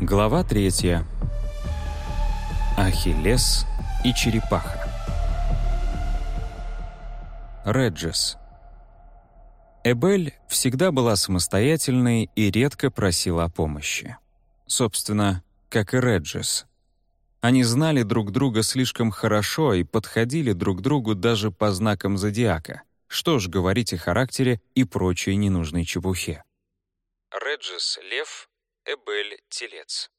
Глава третья. Ахиллес и черепаха. Реджес. Эбель всегда была самостоятельной и редко просила о помощи. Собственно, как и Реджес. Они знали друг друга слишком хорошо и подходили друг другу даже по знакам зодиака. Что ж говорить о характере и прочей ненужной чепухе. Реджес — лев, Эбель — телец.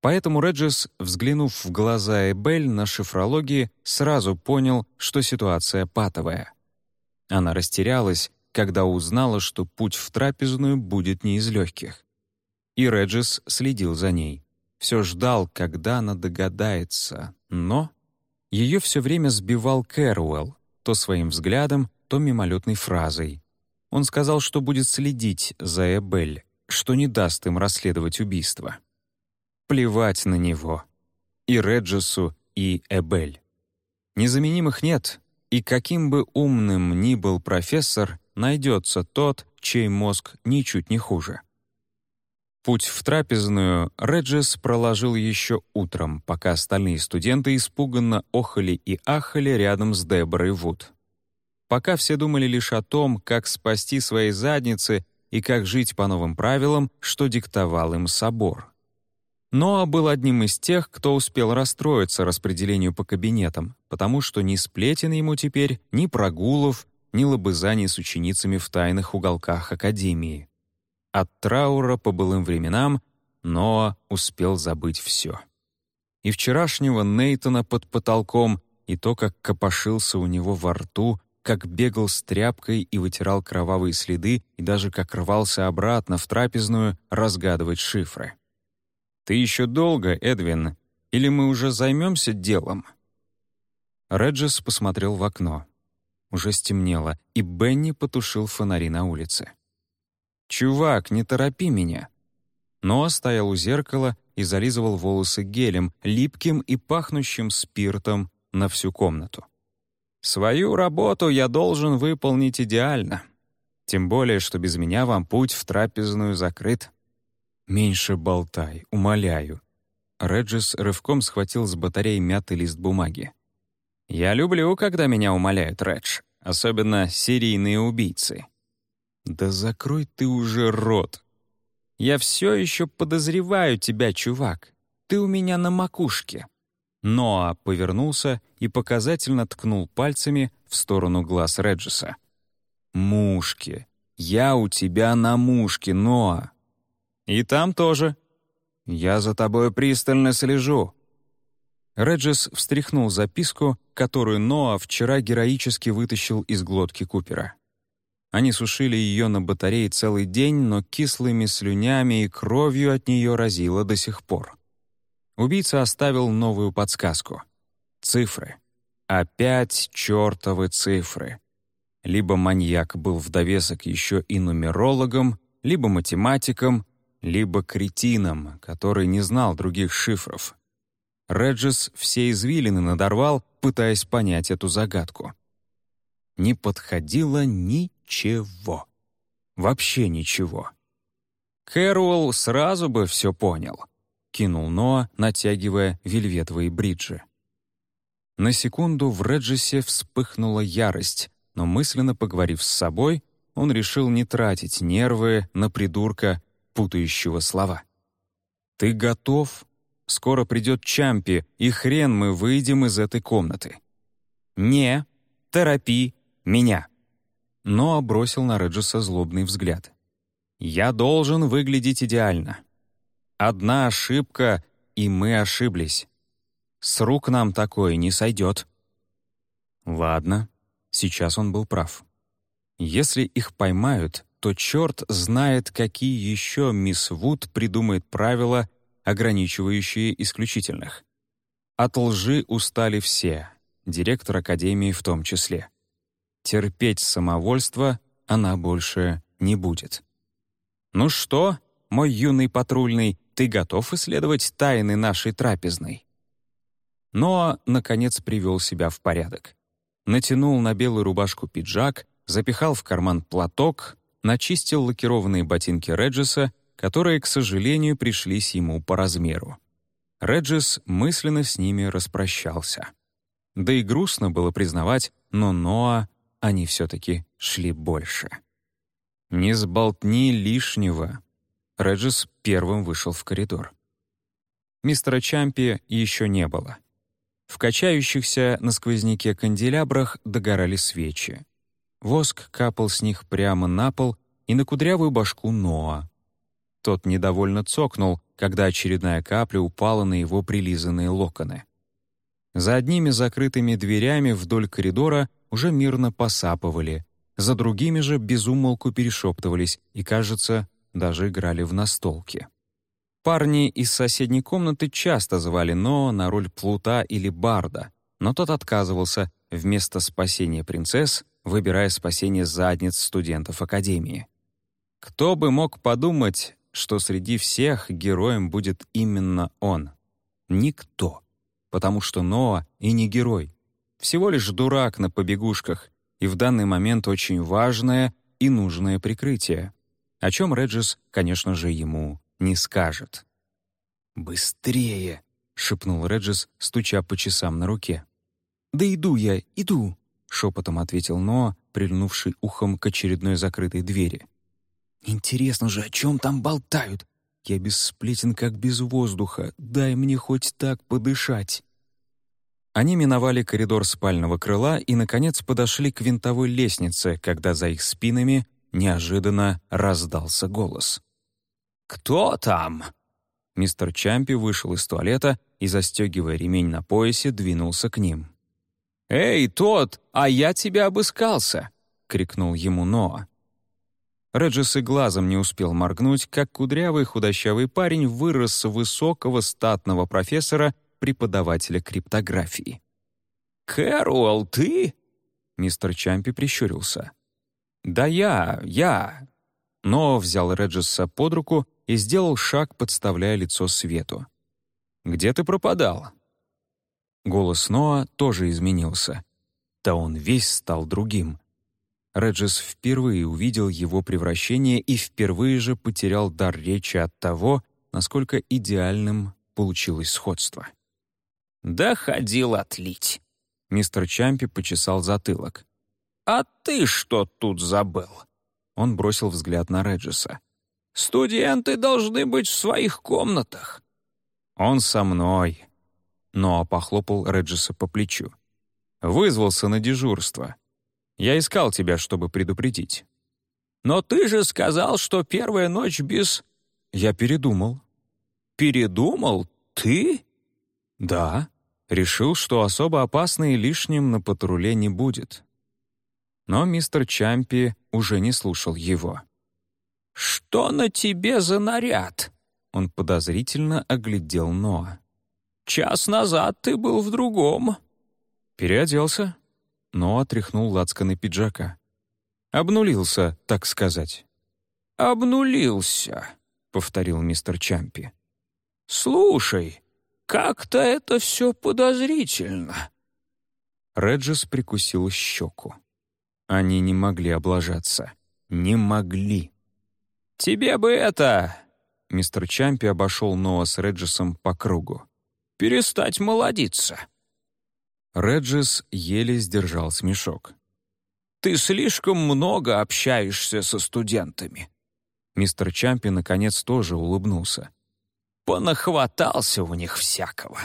Поэтому Реджес, взглянув в глаза Эбель на шифрологии, сразу понял, что ситуация патовая. Она растерялась, когда узнала, что путь в трапезную будет не из легких. И Реджес следил за ней. Все ждал, когда она догадается, но... Ее все время сбивал Кэруэлл, то своим взглядом, то мимолетной фразой. Он сказал, что будет следить за Эбель, что не даст им расследовать убийство. Плевать на него. И Реджесу, и Эбель. Незаменимых нет, и каким бы умным ни был профессор, найдется тот, чей мозг ничуть не хуже. Путь в трапезную Реджес проложил еще утром, пока остальные студенты испуганно охали и ахали рядом с Деборой Вуд. Пока все думали лишь о том, как спасти свои задницы и как жить по новым правилам, что диктовал им собор. Ноа был одним из тех, кто успел расстроиться распределению по кабинетам, потому что ни сплетен ему теперь, ни прогулов, ни лобызаний с ученицами в тайных уголках Академии. От траура по былым временам Ноа успел забыть все. И вчерашнего Нейтона под потолком, и то, как копошился у него во рту, как бегал с тряпкой и вытирал кровавые следы, и даже как рвался обратно в трапезную разгадывать шифры. «Ты еще долго, Эдвин? Или мы уже займемся делом?» Реджес посмотрел в окно. Уже стемнело, и Бенни потушил фонари на улице. «Чувак, не торопи меня!» Ноа стоял у зеркала и зализывал волосы гелем, липким и пахнущим спиртом на всю комнату. Свою работу я должен выполнить идеально. Тем более, что без меня вам путь в трапезную закрыт. Меньше болтай, умоляю. Реджис рывком схватил с батареи мятый лист бумаги. «Я люблю, когда меня умоляют, Редж, особенно серийные убийцы». «Да закрой ты уже рот!» «Я все еще подозреваю тебя, чувак. Ты у меня на макушке. Ноа повернулся и показательно ткнул пальцами в сторону глаз Реджиса. «Мушки! Я у тебя на мушке, Ноа!» «И там тоже!» «Я за тобой пристально слежу!» Реджис встряхнул записку, которую Ноа вчера героически вытащил из глотки Купера. Они сушили ее на батарее целый день, но кислыми слюнями и кровью от нее разило до сих пор. Убийца оставил новую подсказку. Цифры. Опять чертовы цифры. Либо маньяк был в довесок еще и нумерологом, либо математиком, либо кретином, который не знал других шифров. Реджес все извилины надорвал, пытаясь понять эту загадку. Не подходило ничего. Вообще ничего. Кэруэлл сразу бы все понял. — кинул Ноа, натягивая вельветовые бриджи. На секунду в Реджисе вспыхнула ярость, но мысленно поговорив с собой, он решил не тратить нервы на придурка, путающего слова. «Ты готов? Скоро придет Чампи, и хрен мы выйдем из этой комнаты». «Не, торопи меня». Ноа бросил на Реджиса злобный взгляд. «Я должен выглядеть идеально. Одна ошибка, и мы ошиблись. С рук нам такое не сойдет. Ладно, сейчас он был прав. Если их поймают, то черт знает, какие еще мисс Вуд придумает правила, ограничивающие исключительных. От лжи устали все, директор Академии в том числе. Терпеть самовольство она больше не будет. «Ну что, мой юный патрульный, ты готов исследовать тайны нашей трапезной?» Ноа, наконец, привел себя в порядок. Натянул на белую рубашку пиджак, запихал в карман платок, начистил лакированные ботинки Реджеса, которые, к сожалению, пришлись ему по размеру. Реджис мысленно с ними распрощался. Да и грустно было признавать, но Ноа они все-таки шли больше. «Не сболтни лишнего». Реджис первым вышел в коридор. Мистера Чампи еще не было. В качающихся на сквозняке канделябрах догорали свечи. Воск капал с них прямо на пол и на кудрявую башку Ноа. Тот недовольно цокнул, когда очередная капля упала на его прилизанные локоны. За одними закрытыми дверями вдоль коридора уже мирно посапывали, за другими же безумолку перешептывались и, кажется, даже играли в настолки. Парни из соседней комнаты часто звали Ноа на роль плута или барда, но тот отказывался вместо спасения принцесс, выбирая спасение задниц студентов Академии. Кто бы мог подумать, что среди всех героем будет именно он? Никто. Потому что Ноа и не герой. Всего лишь дурак на побегушках, и в данный момент очень важное и нужное прикрытие, о чем Реджис, конечно же, ему не скажет. «Быстрее!» — шепнул Реджис, стуча по часам на руке. «Да иду я, иду!» — шепотом ответил Ноа, прильнувший ухом к очередной закрытой двери. «Интересно же, о чем там болтают? Я без сплетен, как без воздуха. Дай мне хоть так подышать». Они миновали коридор спального крыла и, наконец, подошли к винтовой лестнице, когда за их спинами неожиданно раздался голос. «Кто там?» Мистер Чампи вышел из туалета и, застегивая ремень на поясе, двинулся к ним. «Эй, тот, а я тебя обыскался!» — крикнул ему Ноа. Реджис и глазом не успел моргнуть, как кудрявый худощавый парень вырос с высокого статного профессора, преподавателя криптографии. «Кэруэлл, ты?» Мистер Чампи прищурился. «Да я, я!» Но взял Реджиса под руку и сделал шаг, подставляя лицо свету. «Где ты пропадал?» Голос Ноа тоже изменился. Да он весь стал другим. Реджис впервые увидел его превращение и впервые же потерял дар речи от того, насколько идеальным получилось сходство. «Да ходил отлить!» Мистер Чампи почесал затылок. «А ты что тут забыл?» Он бросил взгляд на Реджиса. «Студенты должны быть в своих комнатах». «Он со мной», Ноа похлопал Реджиса по плечу. «Вызвался на дежурство. Я искал тебя, чтобы предупредить». «Но ты же сказал, что первая ночь без...» «Я передумал». «Передумал? Ты?» «Да. Решил, что особо опасно и лишним на патруле не будет». Но мистер Чампи уже не слушал его. «Что на тебе за наряд?» Он подозрительно оглядел Ноа. Час назад ты был в другом». Переоделся, но отряхнул лацканы пиджака. Обнулился, так сказать. «Обнулился», — повторил мистер Чампи. «Слушай, как-то это все подозрительно». Реджис прикусил щеку. Они не могли облажаться. Не могли. «Тебе бы это...» Мистер Чампи обошел Ноа с Реджисом по кругу перестать молодиться». Реджис еле сдержал смешок. «Ты слишком много общаешься со студентами». Мистер Чампи наконец тоже улыбнулся. «Понахватался у них всякого».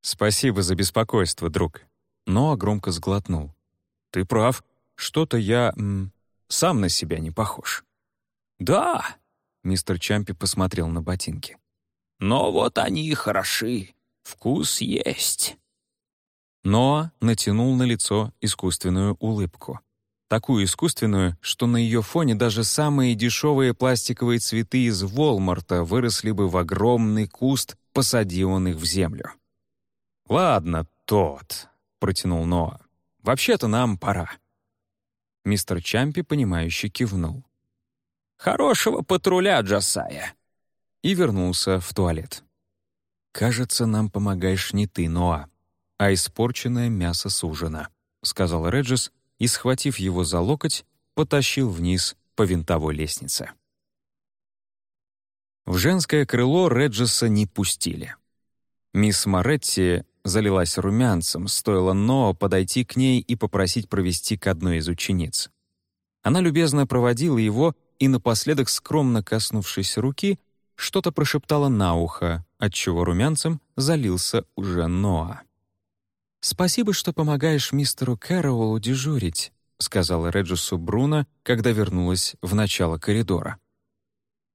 «Спасибо за беспокойство, друг». Но громко сглотнул. «Ты прав. Что-то я... М, сам на себя не похож». «Да», — мистер Чампи посмотрел на ботинки. «Но вот они и хороши. Вкус есть». Ноа натянул на лицо искусственную улыбку. Такую искусственную, что на ее фоне даже самые дешевые пластиковые цветы из Волмарта выросли бы в огромный куст, посади он их в землю. «Ладно, тот», — протянул Ноа. «Вообще-то нам пора». Мистер Чампи, понимающе кивнул. «Хорошего патруля, Джасая!» И вернулся в туалет. «Кажется, нам помогаешь не ты, Ноа, а испорченное мясо с ужина», — сказал Реджис и, схватив его за локоть, потащил вниз по винтовой лестнице. В женское крыло Реджеса не пустили. Мисс Моретти залилась румянцем, стоило Ноа подойти к ней и попросить провести к одной из учениц. Она любезно проводила его и, напоследок скромно коснувшись руки, что-то прошептала на ухо, отчего румянцем залился уже Ноа. «Спасибо, что помогаешь мистеру Кэрроуэлу дежурить», сказала Реджису Бруно, когда вернулась в начало коридора.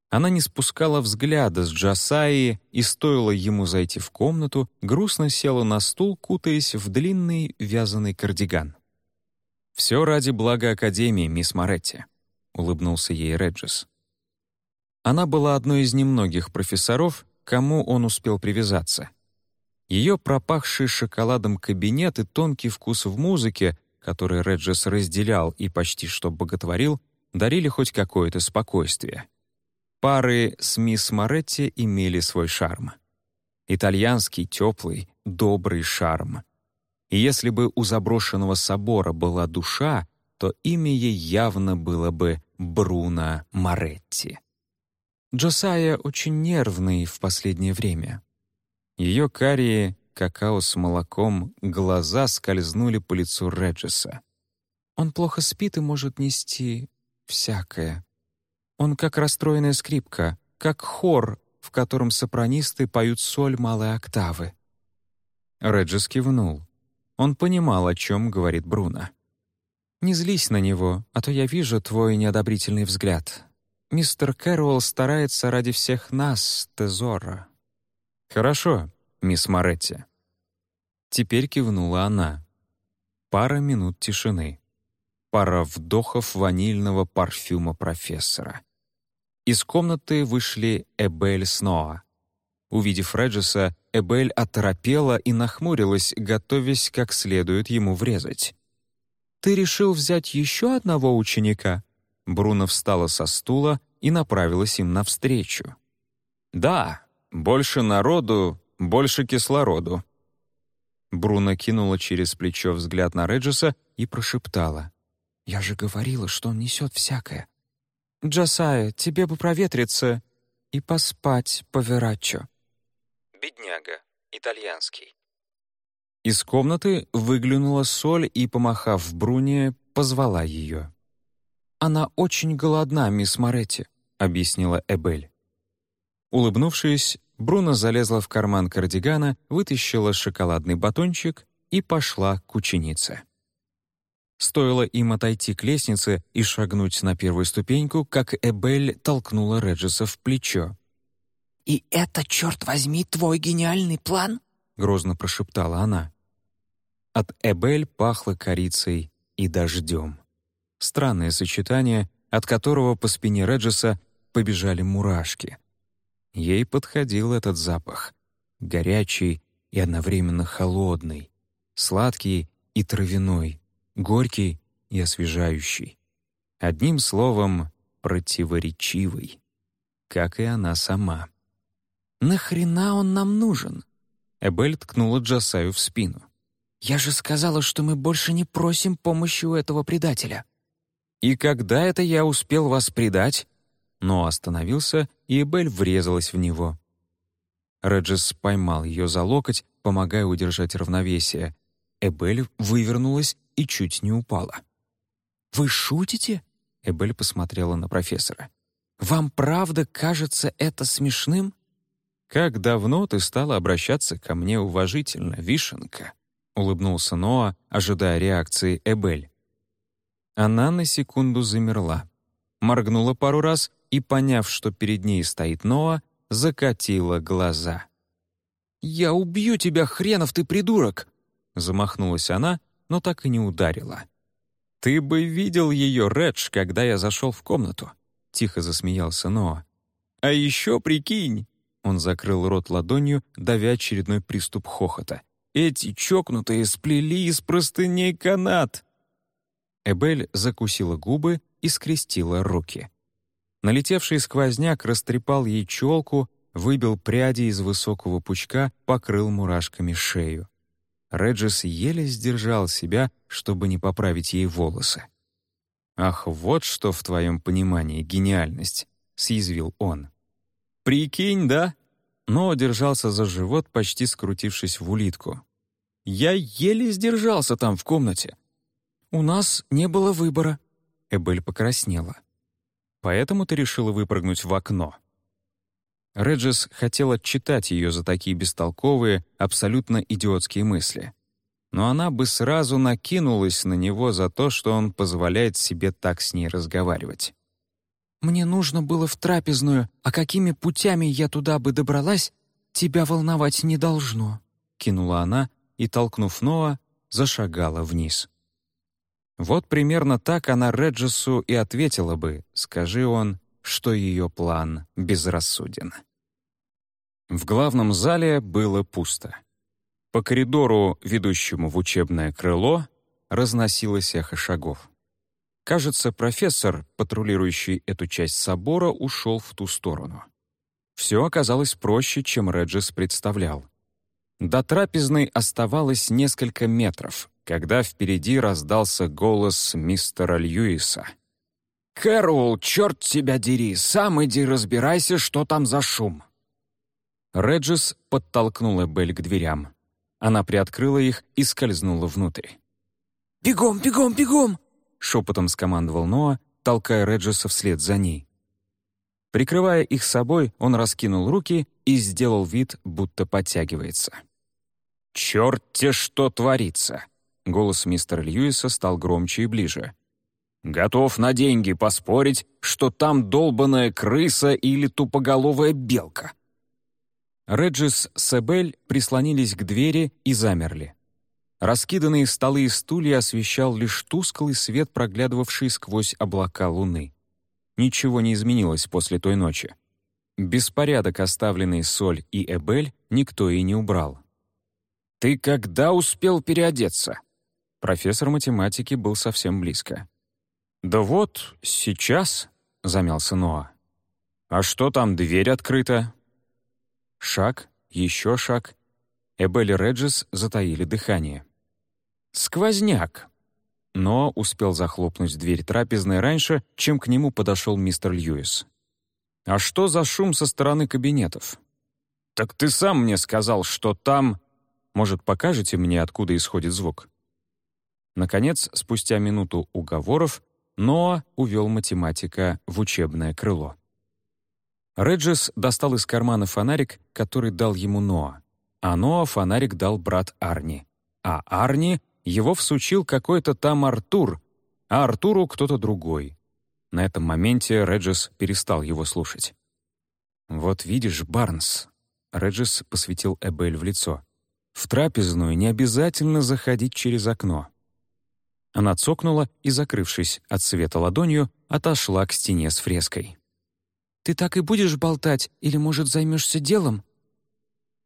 Она не спускала взгляда с Джасаи, и стоило ему зайти в комнату, грустно села на стул, кутаясь в длинный вязаный кардиган. «Все ради блага Академии, мисс Моретти», — улыбнулся ей Реджис. Она была одной из немногих профессоров, кому он успел привязаться. Ее пропахший шоколадом кабинет и тонкий вкус в музыке, который Реджис разделял и почти что боготворил, дарили хоть какое-то спокойствие — Пары с мисс Моретти имели свой шарм. Итальянский, теплый, добрый шарм. И если бы у заброшенного собора была душа, то имя ей явно было бы Бруно Моретти. Джосая очень нервный в последнее время. Ее карие, какао с молоком, глаза скользнули по лицу Реджеса. Он плохо спит и может нести всякое. Он как расстроенная скрипка, как хор, в котором сопранисты поют соль малой октавы. Реджис кивнул. Он понимал, о чем говорит Бруно. «Не злись на него, а то я вижу твой неодобрительный взгляд. Мистер Кэрролл старается ради всех нас, Тезора». «Хорошо, мисс Моретти». Теперь кивнула она. Пара минут тишины. Пара вдохов ванильного парфюма профессора. Из комнаты вышли Эбель с Ноа. Увидев Реджеса, Эбель оторопела и нахмурилась, готовясь как следует ему врезать. «Ты решил взять еще одного ученика?» Бруно встала со стула и направилась им навстречу. «Да, больше народу, больше кислороду». Бруно кинула через плечо взгляд на Реджеса и прошептала. «Я же говорила, что он несет всякое. «Джасая, тебе бы проветриться и поспать по вераччо». «Бедняга, итальянский». Из комнаты выглянула Соль и, помахав Бруне, позвала ее. «Она очень голодна, мисс Моретти», — объяснила Эбель. Улыбнувшись, Бруно залезла в карман кардигана, вытащила шоколадный батончик и пошла к ученице. Стоило им отойти к лестнице и шагнуть на первую ступеньку, как Эбель толкнула Реджеса в плечо. «И это, черт возьми, твой гениальный план?» — грозно прошептала она. От Эбель пахло корицей и дождем. Странное сочетание, от которого по спине Реджеса побежали мурашки. Ей подходил этот запах. Горячий и одновременно холодный, сладкий и травяной горький и освежающий. Одним словом, противоречивый, как и она сама. «Нахрена он нам нужен?» Эбель ткнула Джасаю в спину. «Я же сказала, что мы больше не просим помощи у этого предателя». «И когда это я успел вас предать?» Но остановился, и Эбель врезалась в него. Реджес поймал ее за локоть, помогая удержать равновесие. Эбель вывернулась и чуть не упала. «Вы шутите?» — Эбель посмотрела на профессора. «Вам правда кажется это смешным?» «Как давно ты стала обращаться ко мне уважительно, Вишенка?» — улыбнулся Ноа, ожидая реакции Эбель. Она на секунду замерла, моргнула пару раз и, поняв, что перед ней стоит Ноа, закатила глаза. «Я убью тебя, хренов ты придурок!» Замахнулась она, но так и не ударила. «Ты бы видел ее, Редж, когда я зашел в комнату», — тихо засмеялся Ноа. «А еще прикинь!» Он закрыл рот ладонью, давя очередной приступ хохота. «Эти чокнутые сплели из простыней канат!» Эбель закусила губы и скрестила руки. Налетевший сквозняк растрепал ей челку, выбил пряди из высокого пучка, покрыл мурашками шею. Реджис еле сдержал себя, чтобы не поправить ей волосы. «Ах, вот что в твоем понимании гениальность!» — съязвил он. «Прикинь, да?» Но держался за живот, почти скрутившись в улитку. «Я еле сдержался там в комнате». «У нас не было выбора», — Эбель покраснела. «Поэтому ты решила выпрыгнуть в окно?» Реджес хотел отчитать ее за такие бестолковые, абсолютно идиотские мысли. Но она бы сразу накинулась на него за то, что он позволяет себе так с ней разговаривать. «Мне нужно было в трапезную, а какими путями я туда бы добралась, тебя волновать не должно», — кинула она и, толкнув Ноа, зашагала вниз. Вот примерно так она Реджесу и ответила бы, скажи он, что ее план безрассуден. В главном зале было пусто. По коридору, ведущему в учебное крыло, разносилось эхо шагов. Кажется, профессор, патрулирующий эту часть собора, ушел в ту сторону. Все оказалось проще, чем Реджис представлял. До трапезной оставалось несколько метров, когда впереди раздался голос мистера Льюиса. «Кэрол, черт тебя дери, сам иди разбирайся, что там за шум!» Реджис подтолкнула Белль к дверям. Она приоткрыла их и скользнула внутрь. «Бегом, бегом, бегом!» — шепотом скомандовал Ноа, толкая Реджиса вслед за ней. Прикрывая их собой, он раскинул руки и сделал вид, будто подтягивается. «Черт-те, что творится!» Голос мистера Льюиса стал громче и ближе. «Готов на деньги поспорить, что там долбаная крыса или тупоголовая белка. Реджис с Эбель прислонились к двери и замерли. Раскиданные столы и стулья освещал лишь тусклый свет, проглядывавший сквозь облака луны. Ничего не изменилось после той ночи. Беспорядок, оставленный Соль и Эбель, никто и не убрал. «Ты когда успел переодеться?» Профессор математики был совсем близко. «Да вот, сейчас», — замялся Ноа. «А что там, дверь открыта?» Шаг, еще шаг. Эбель и Реджис затаили дыхание. «Сквозняк!» Но успел захлопнуть дверь трапезной раньше, чем к нему подошел мистер Льюис. «А что за шум со стороны кабинетов?» «Так ты сам мне сказал, что там...» «Может, покажете мне, откуда исходит звук?» Наконец, спустя минуту уговоров, Ноа увел математика в учебное крыло. Реджис достал из кармана фонарик, который дал ему Ноа. А Ноа фонарик дал брат Арни. А Арни его всучил какой-то там Артур, а Артуру кто-то другой. На этом моменте Реджис перестал его слушать. «Вот видишь, Барнс», — Реджис посветил Эбель в лицо, «в трапезную не обязательно заходить через окно». Она цокнула и, закрывшись от света ладонью, отошла к стене с фреской. Ты так и будешь болтать или, может, займешься делом?»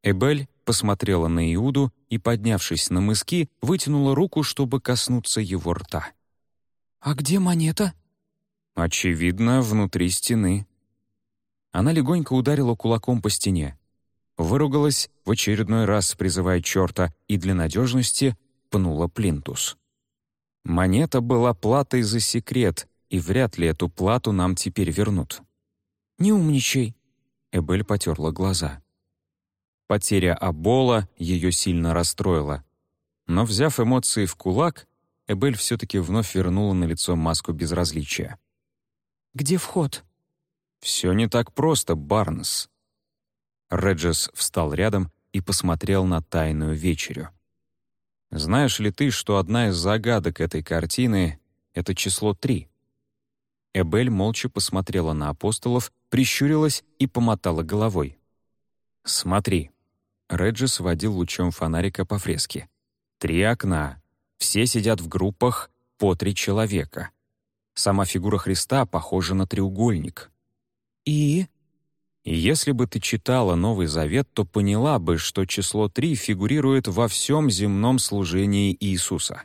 Эбель посмотрела на Иуду и, поднявшись на мыски, вытянула руку, чтобы коснуться его рта. «А где монета?» «Очевидно, внутри стены». Она легонько ударила кулаком по стене. Выругалась в очередной раз, призывая черта, и для надежности пнула плинтус. Монета была платой за секрет, и вряд ли эту плату нам теперь вернут. «Не умничай!» Эбель потерла глаза. Потеря Абола ее сильно расстроила. Но, взяв эмоции в кулак, Эбель все-таки вновь вернула на лицо маску безразличия. «Где вход?» «Все не так просто, Барнес». Реджес встал рядом и посмотрел на тайную вечерю. «Знаешь ли ты, что одна из загадок этой картины — это число три?» Эбель молча посмотрела на апостолов, прищурилась и помотала головой. «Смотри». Реджи сводил лучом фонарика по фреске. «Три окна. Все сидят в группах по три человека. Сама фигура Христа похожа на треугольник». «И?» И если бы ты читала Новый Завет, то поняла бы, что число три фигурирует во всем земном служении Иисуса.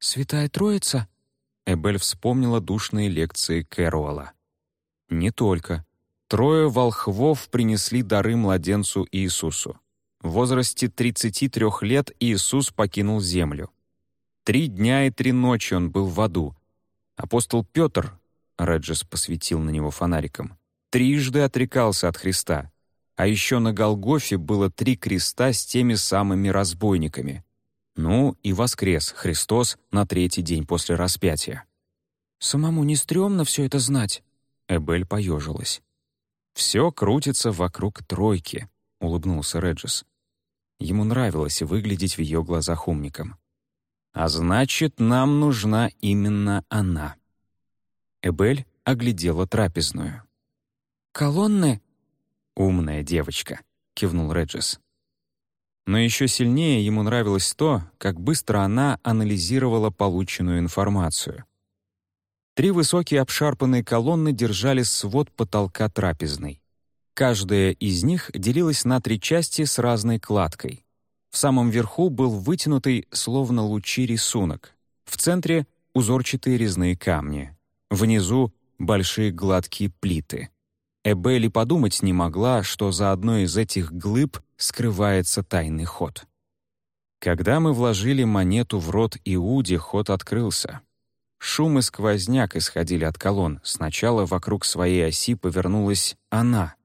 «Святая Троица?» Эбель вспомнила душные лекции Кэруэлла. Не только. Трое волхвов принесли дары младенцу Иисусу. В возрасте 33 лет Иисус покинул землю. Три дня и три ночи он был в аду. Апостол Петр, Реджес посветил на него фонариком, трижды отрекался от Христа. А еще на Голгофе было три креста с теми самыми разбойниками. Ну и воскрес Христос на третий день после распятия. «Самому не стрёмно все это знать?» Эбель поежилась. «Все крутится вокруг тройки», — улыбнулся Реджис. Ему нравилось выглядеть в ее глазах умником. «А значит, нам нужна именно она». Эбель оглядела трапезную. «Колонны?» «Умная девочка», — кивнул Реджис. Но еще сильнее ему нравилось то, как быстро она анализировала полученную информацию. Три высокие обшарпанные колонны держали свод потолка трапезной. Каждая из них делилась на три части с разной кладкой. В самом верху был вытянутый, словно лучи, рисунок. В центре — узорчатые резные камни. Внизу — большие гладкие плиты. Эбели подумать не могла, что за одной из этих глыб скрывается тайный ход. Когда мы вложили монету в рот Иуде, ход открылся. Шум и сквозняк исходили от колонн. Сначала вокруг своей оси повернулась она.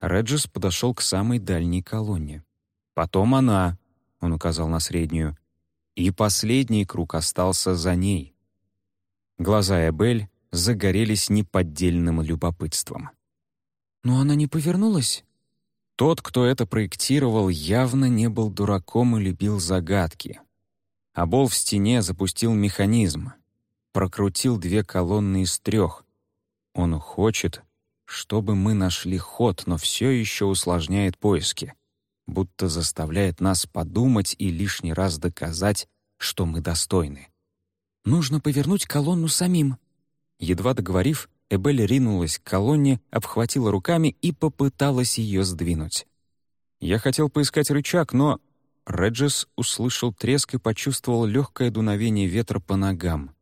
Реджис подошел к самой дальней колонне. Потом она, он указал на среднюю, и последний круг остался за ней. Глаза Эбель загорелись неподдельным любопытством. «Но она не повернулась?» Тот, кто это проектировал, явно не был дураком и любил загадки. А бол в стене запустил механизм, прокрутил две колонны из трех. Он хочет, чтобы мы нашли ход, но все еще усложняет поиски, будто заставляет нас подумать и лишний раз доказать, что мы достойны. «Нужно повернуть колонну самим». Едва договорив, Эбель ринулась к колонне, обхватила руками и попыталась ее сдвинуть. Я хотел поискать рычаг, но... Реджес услышал треск и почувствовал легкое дуновение ветра по ногам.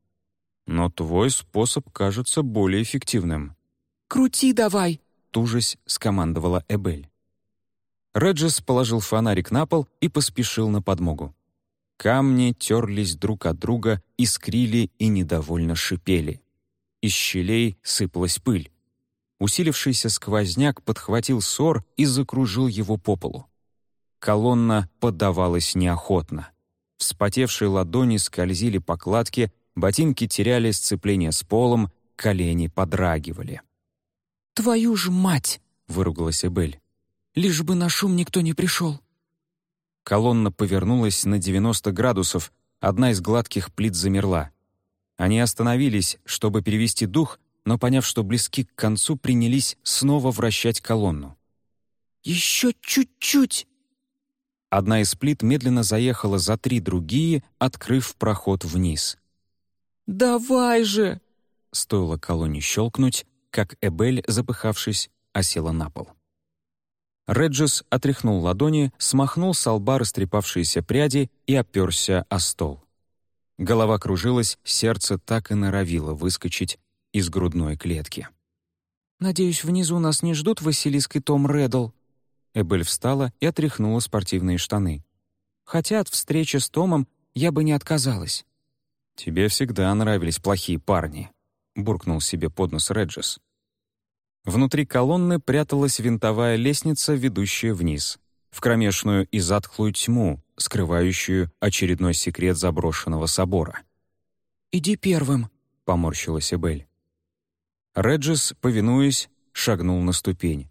«Но твой способ кажется более эффективным». «Крути давай!» — тужась скомандовала Эбель. Реджес положил фонарик на пол и поспешил на подмогу. Камни терлись друг от друга, искрили и недовольно шипели. Из щелей сыпалась пыль. Усилившийся сквозняк подхватил сор и закружил его по полу. Колонна поддавалась неохотно. Вспотевшие ладони скользили по кладке, ботинки теряли сцепление с полом, колени подрагивали. «Твою ж мать!» — выругалась Эбель. «Лишь бы на шум никто не пришел». Колонна повернулась на 90 градусов, одна из гладких плит замерла. Они остановились, чтобы перевести дух, но, поняв, что близки к концу, принялись снова вращать колонну. «Еще чуть-чуть!» Одна из плит медленно заехала за три другие, открыв проход вниз. «Давай же!» Стоило колонне щелкнуть, как Эбель, запыхавшись, осела на пол. Реджис отряхнул ладони, смахнул с лба растрепавшиеся пряди и оперся о стол. Голова кружилась, сердце так и норовило выскочить из грудной клетки. «Надеюсь, внизу нас не ждут Василиск и Том Реддл?» Эбель встала и отряхнула спортивные штаны. «Хотя от встречи с Томом я бы не отказалась». «Тебе всегда нравились плохие парни», — буркнул себе под нос Реджес. Внутри колонны пряталась винтовая лестница, ведущая вниз в кромешную и затхлую тьму, скрывающую очередной секрет заброшенного собора. «Иди первым», — поморщилась Эбель. Реджис, повинуясь, шагнул на ступень.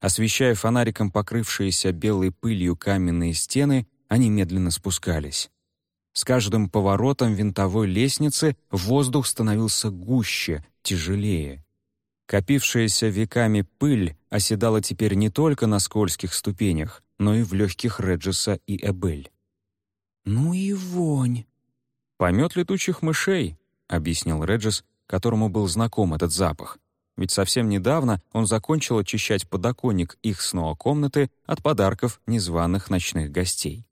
Освещая фонариком покрывшиеся белой пылью каменные стены, они медленно спускались. С каждым поворотом винтовой лестницы воздух становился гуще, тяжелее. Копившаяся веками пыль оседала теперь не только на скользких ступенях, но и в легких Реджеса и Эбель. «Ну и вонь!» «Помет летучих мышей», — объяснил Реджес, которому был знаком этот запах. Ведь совсем недавно он закончил очищать подоконник их снова комнаты от подарков незваных ночных гостей.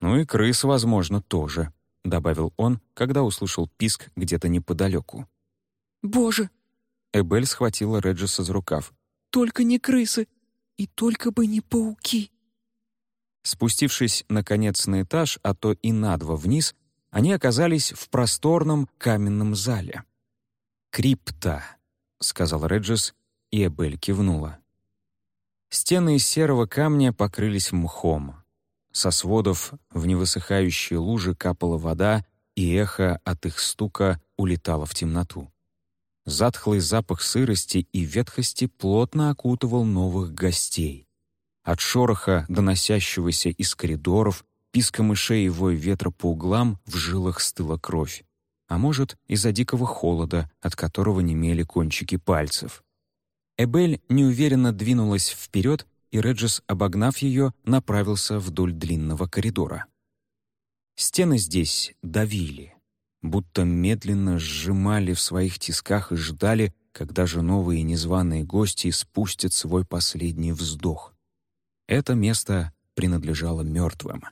«Ну и крыс, возможно, тоже», — добавил он, когда услышал писк где-то неподалеку. «Боже, Эбель схватила Реджиса за рукав. «Только не крысы! И только бы не пауки!» Спустившись, наконец, на этаж, а то и на два вниз, они оказались в просторном каменном зале. «Крипта», — сказал Реджис, и Эбель кивнула. Стены из серого камня покрылись мхом. Со сводов в невысыхающие лужи капала вода, и эхо от их стука улетало в темноту. Затхлый запах сырости и ветхости плотно окутывал новых гостей. От шороха, доносящегося из коридоров, писка мышей и вой ветра по углам в жилах стыла кровь. А может, из-за дикого холода, от которого немели кончики пальцев. Эбель неуверенно двинулась вперед, и Реджес, обогнав ее, направился вдоль длинного коридора. Стены здесь давили, будто медленно сжимали в своих тисках и ждали, когда же новые незваные гости спустят свой последний вздох. Это место принадлежало мертвым.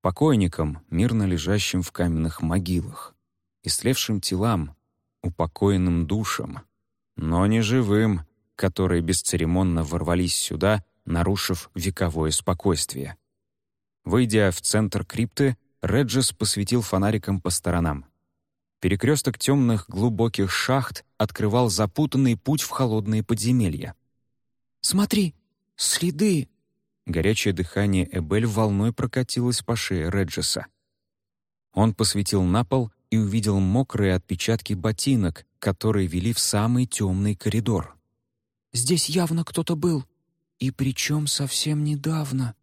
Покойникам, мирно лежащим в каменных могилах, истлевшим телам, упокоенным душам, но не живым, которые бесцеремонно ворвались сюда, нарушив вековое спокойствие. Выйдя в центр крипты, Реджес посветил фонариком по сторонам. Перекресток темных глубоких шахт открывал запутанный путь в холодные подземелья. «Смотри, следы!» Горячее дыхание Эбель волной прокатилось по шее Реджеса. Он посветил на пол и увидел мокрые отпечатки ботинок, которые вели в самый темный коридор. «Здесь явно кто-то был, и причем совсем недавно».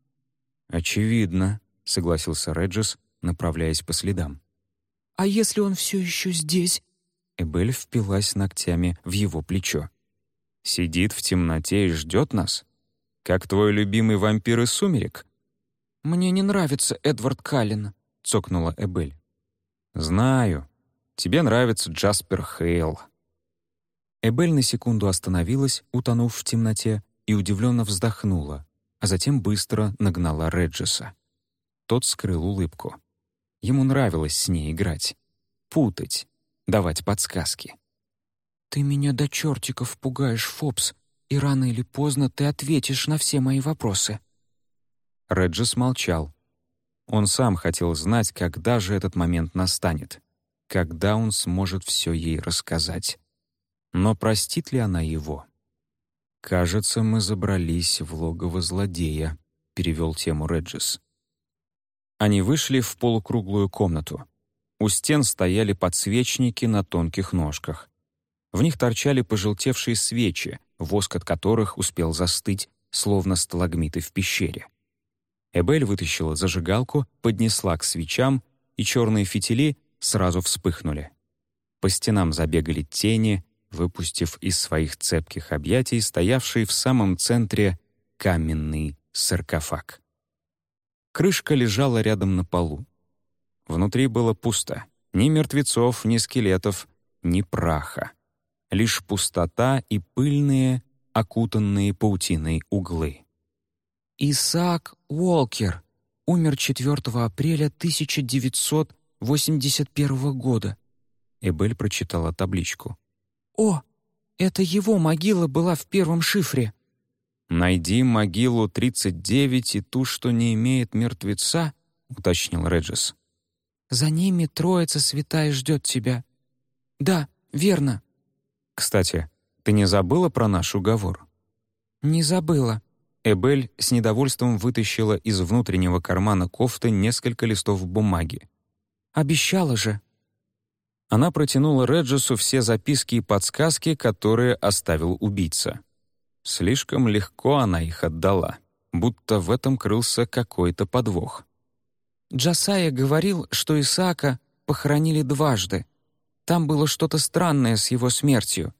«Очевидно», — согласился Реджес, направляясь по следам. «А если он все еще здесь?» Эбель впилась ногтями в его плечо. «Сидит в темноте и ждет нас? Как твой любимый вампир из сумерек?» «Мне не нравится Эдвард Каллен», — цокнула Эбель. «Знаю. Тебе нравится Джаспер Хейл». Эбель на секунду остановилась, утонув в темноте, и удивленно вздохнула, а затем быстро нагнала Реджеса. Тот скрыл улыбку. Ему нравилось с ней играть, путать, давать подсказки. «Ты меня до чертиков пугаешь, Фобс, и рано или поздно ты ответишь на все мои вопросы». Реджис молчал. Он сам хотел знать, когда же этот момент настанет, когда он сможет все ей рассказать. Но простит ли она его? «Кажется, мы забрались в логово злодея», — перевел тему Реджис. Они вышли в полукруглую комнату. У стен стояли подсвечники на тонких ножках. В них торчали пожелтевшие свечи, воск от которых успел застыть, словно сталагмиты в пещере. Эбель вытащила зажигалку, поднесла к свечам, и черные фитили сразу вспыхнули. По стенам забегали тени, выпустив из своих цепких объятий стоявший в самом центре каменный саркофаг. Крышка лежала рядом на полу. Внутри было пусто. Ни мертвецов, ни скелетов, ни праха. Лишь пустота и пыльные, окутанные паутиной углы. «Исаак Уолкер умер 4 апреля 1981 года», Эбель прочитала табличку. «О, это его могила была в первом шифре». «Найди могилу 39 и ту, что не имеет мертвеца», — уточнил Реджес. «За ними троица святая ждет тебя». «Да, верно». «Кстати, ты не забыла про наш уговор?» «Не забыла». Эбель с недовольством вытащила из внутреннего кармана кофты несколько листов бумаги. «Обещала же». Она протянула Реджесу все записки и подсказки, которые оставил убийца. Слишком легко она их отдала, будто в этом крылся какой-то подвох. Джасая говорил, что Исаака похоронили дважды. Там было что-то странное с его смертью.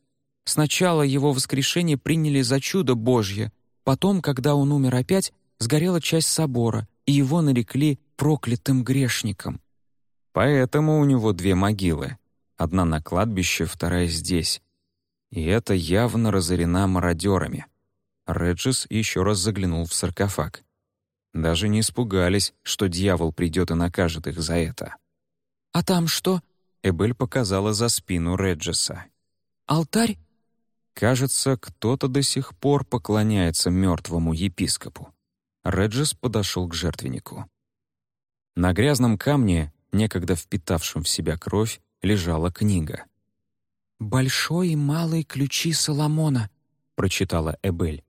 Сначала его воскрешение приняли за чудо Божье, потом, когда он умер опять, сгорела часть собора, и его нарекли проклятым грешником. Поэтому у него две могилы. Одна на кладбище, вторая здесь. И это явно разорена мародерами. Реджис еще раз заглянул в саркофаг. Даже не испугались, что дьявол придет и накажет их за это. «А там что?» Эбель показала за спину Реджиса. «Алтарь?» Кажется, кто-то до сих пор поклоняется мертвому епископу. Реджис подошел к жертвеннику. На грязном камне, некогда впитавшем в себя кровь, лежала книга. «Большой и малый ключи Соломона», — прочитала Эбель.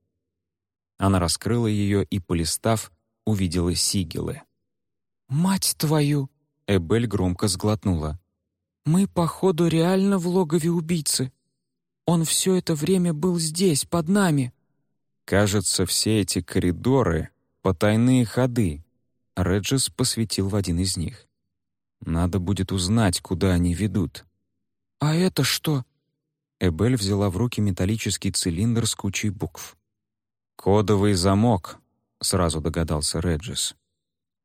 Она раскрыла ее и, полистав, увидела сигилы. «Мать твою!» — Эбель громко сглотнула. «Мы, походу, реально в логове убийцы. Он все это время был здесь, под нами». «Кажется, все эти коридоры — потайные ходы», — Реджис посветил в один из них. «Надо будет узнать, куда они ведут». «А это что?» Эбель взяла в руки металлический цилиндр с кучей букв. «Кодовый замок», — сразу догадался Реджис.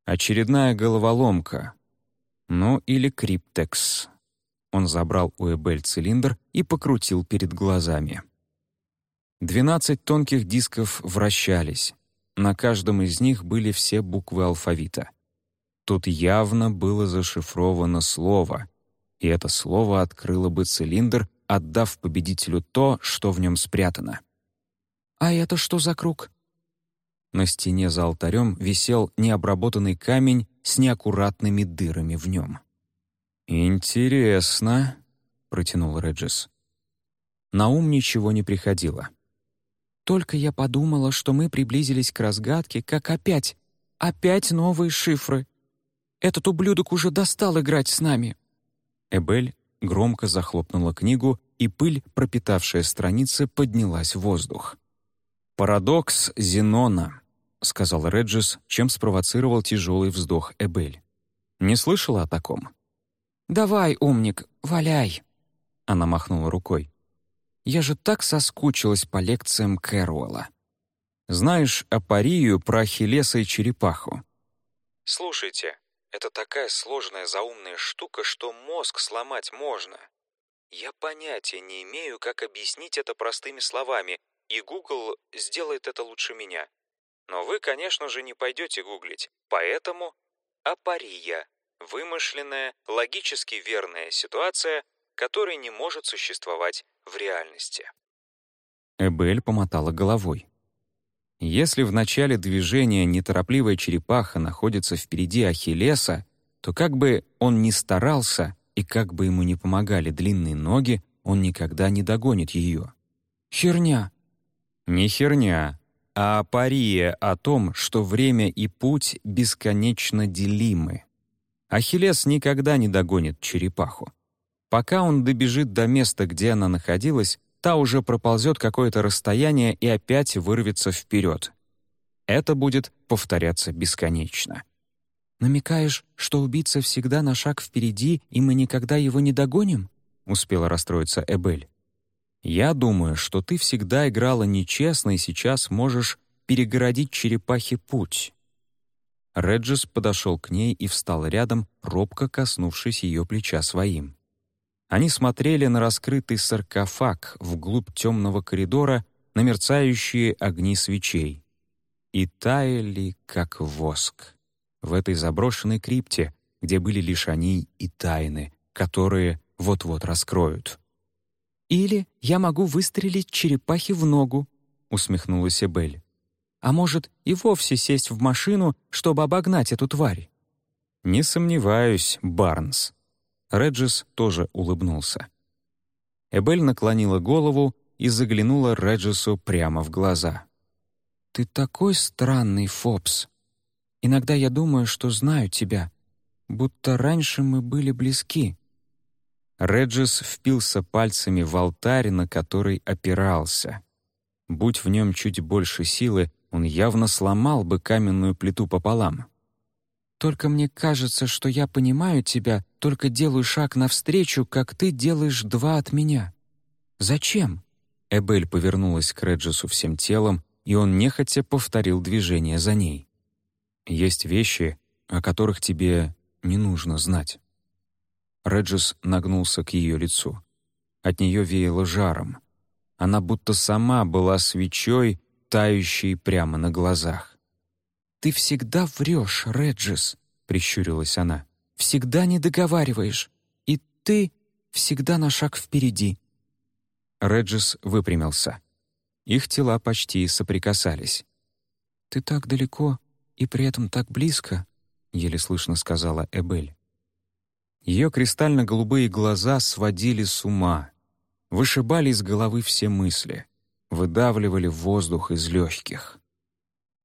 «Очередная головоломка. Ну, или криптекс». Он забрал у Эбель цилиндр и покрутил перед глазами. Двенадцать тонких дисков вращались. На каждом из них были все буквы алфавита. Тут явно было зашифровано слово, и это слово открыло бы цилиндр, отдав победителю то, что в нем спрятано. «А это что за круг?» На стене за алтарем висел необработанный камень с неаккуратными дырами в нем. «Интересно», — протянул Реджис. На ум ничего не приходило. «Только я подумала, что мы приблизились к разгадке, как опять, опять новые шифры. Этот ублюдок уже достал играть с нами». Эбель громко захлопнула книгу, и пыль, пропитавшая страницы, поднялась в воздух. «Парадокс Зенона», — сказал Реджис, чем спровоцировал тяжелый вздох Эбель. «Не слышала о таком?» «Давай, умник, валяй!» Она махнула рукой. «Я же так соскучилась по лекциям Кэруэлла. Знаешь апарию про Ахиллеса и черепаху?» «Слушайте, это такая сложная заумная штука, что мозг сломать можно. Я понятия не имею, как объяснить это простыми словами, и Google сделает это лучше меня. Но вы, конечно же, не пойдете гуглить, поэтому апария — вымышленная, логически верная ситуация, которая не может существовать в реальности. Эбель помотала головой. Если в начале движения неторопливая черепаха находится впереди Ахиллеса, то как бы он ни старался и как бы ему ни помогали длинные ноги, он никогда не догонит ее. «Херня!» Не херня, а пария о том, что время и путь бесконечно делимы. Ахиллес никогда не догонит черепаху. Пока он добежит до места, где она находилась, та уже проползет какое-то расстояние и опять вырвется вперед. Это будет повторяться бесконечно. «Намекаешь, что убийца всегда на шаг впереди, и мы никогда его не догоним?» — успела расстроиться Эбель. «Я думаю, что ты всегда играла нечестно и сейчас можешь перегородить черепахе путь». Реджис подошел к ней и встал рядом, робко коснувшись ее плеча своим. Они смотрели на раскрытый саркофаг вглубь темного коридора, на мерцающие огни свечей. И таяли, как воск. В этой заброшенной крипте, где были лишь они и тайны, которые вот-вот раскроют. «Или я могу выстрелить черепахе в ногу», — усмехнулась Эбель. «А может, и вовсе сесть в машину, чтобы обогнать эту тварь?» «Не сомневаюсь, Барнс», Реджис тоже улыбнулся. Эбель наклонила голову и заглянула Реджису прямо в глаза. «Ты такой странный, Фобс. Иногда я думаю, что знаю тебя, будто раньше мы были близки». Реджис впился пальцами в алтарь, на который опирался. Будь в нем чуть больше силы, он явно сломал бы каменную плиту пополам. Только мне кажется, что я понимаю тебя, только делаю шаг навстречу, как ты делаешь два от меня. Зачем?» Эбель повернулась к Реджесу всем телом, и он нехотя повторил движение за ней. «Есть вещи, о которых тебе не нужно знать». Реджес нагнулся к ее лицу. От нее веяло жаром. Она будто сама была свечой, тающей прямо на глазах. «Ты всегда врешь, Реджис», — прищурилась она. «Всегда не договариваешь. И ты всегда на шаг впереди». Реджис выпрямился. Их тела почти соприкасались. «Ты так далеко и при этом так близко», — еле слышно сказала Эбель. Ее кристально-голубые глаза сводили с ума, вышибали из головы все мысли. Выдавливали воздух из легких.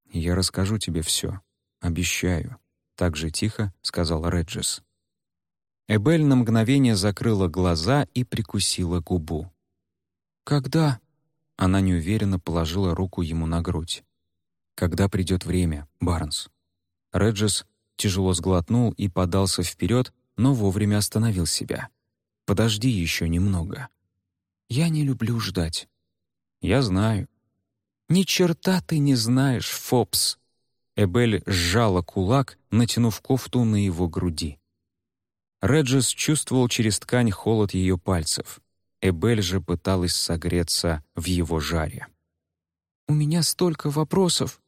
«Я расскажу тебе все. Обещаю», — так же тихо сказал Реджис. Эбель на мгновение закрыла глаза и прикусила губу. «Когда?» Она неуверенно положила руку ему на грудь. «Когда придет время, Барнс?» Реджис тяжело сглотнул и подался вперед, но вовремя остановил себя. «Подожди еще немного». «Я не люблю ждать». «Я знаю». «Ни черта ты не знаешь, Фобс!» Эбель сжала кулак, натянув кофту на его груди. Реджис чувствовал через ткань холод ее пальцев. Эбель же пыталась согреться в его жаре. «У меня столько вопросов!»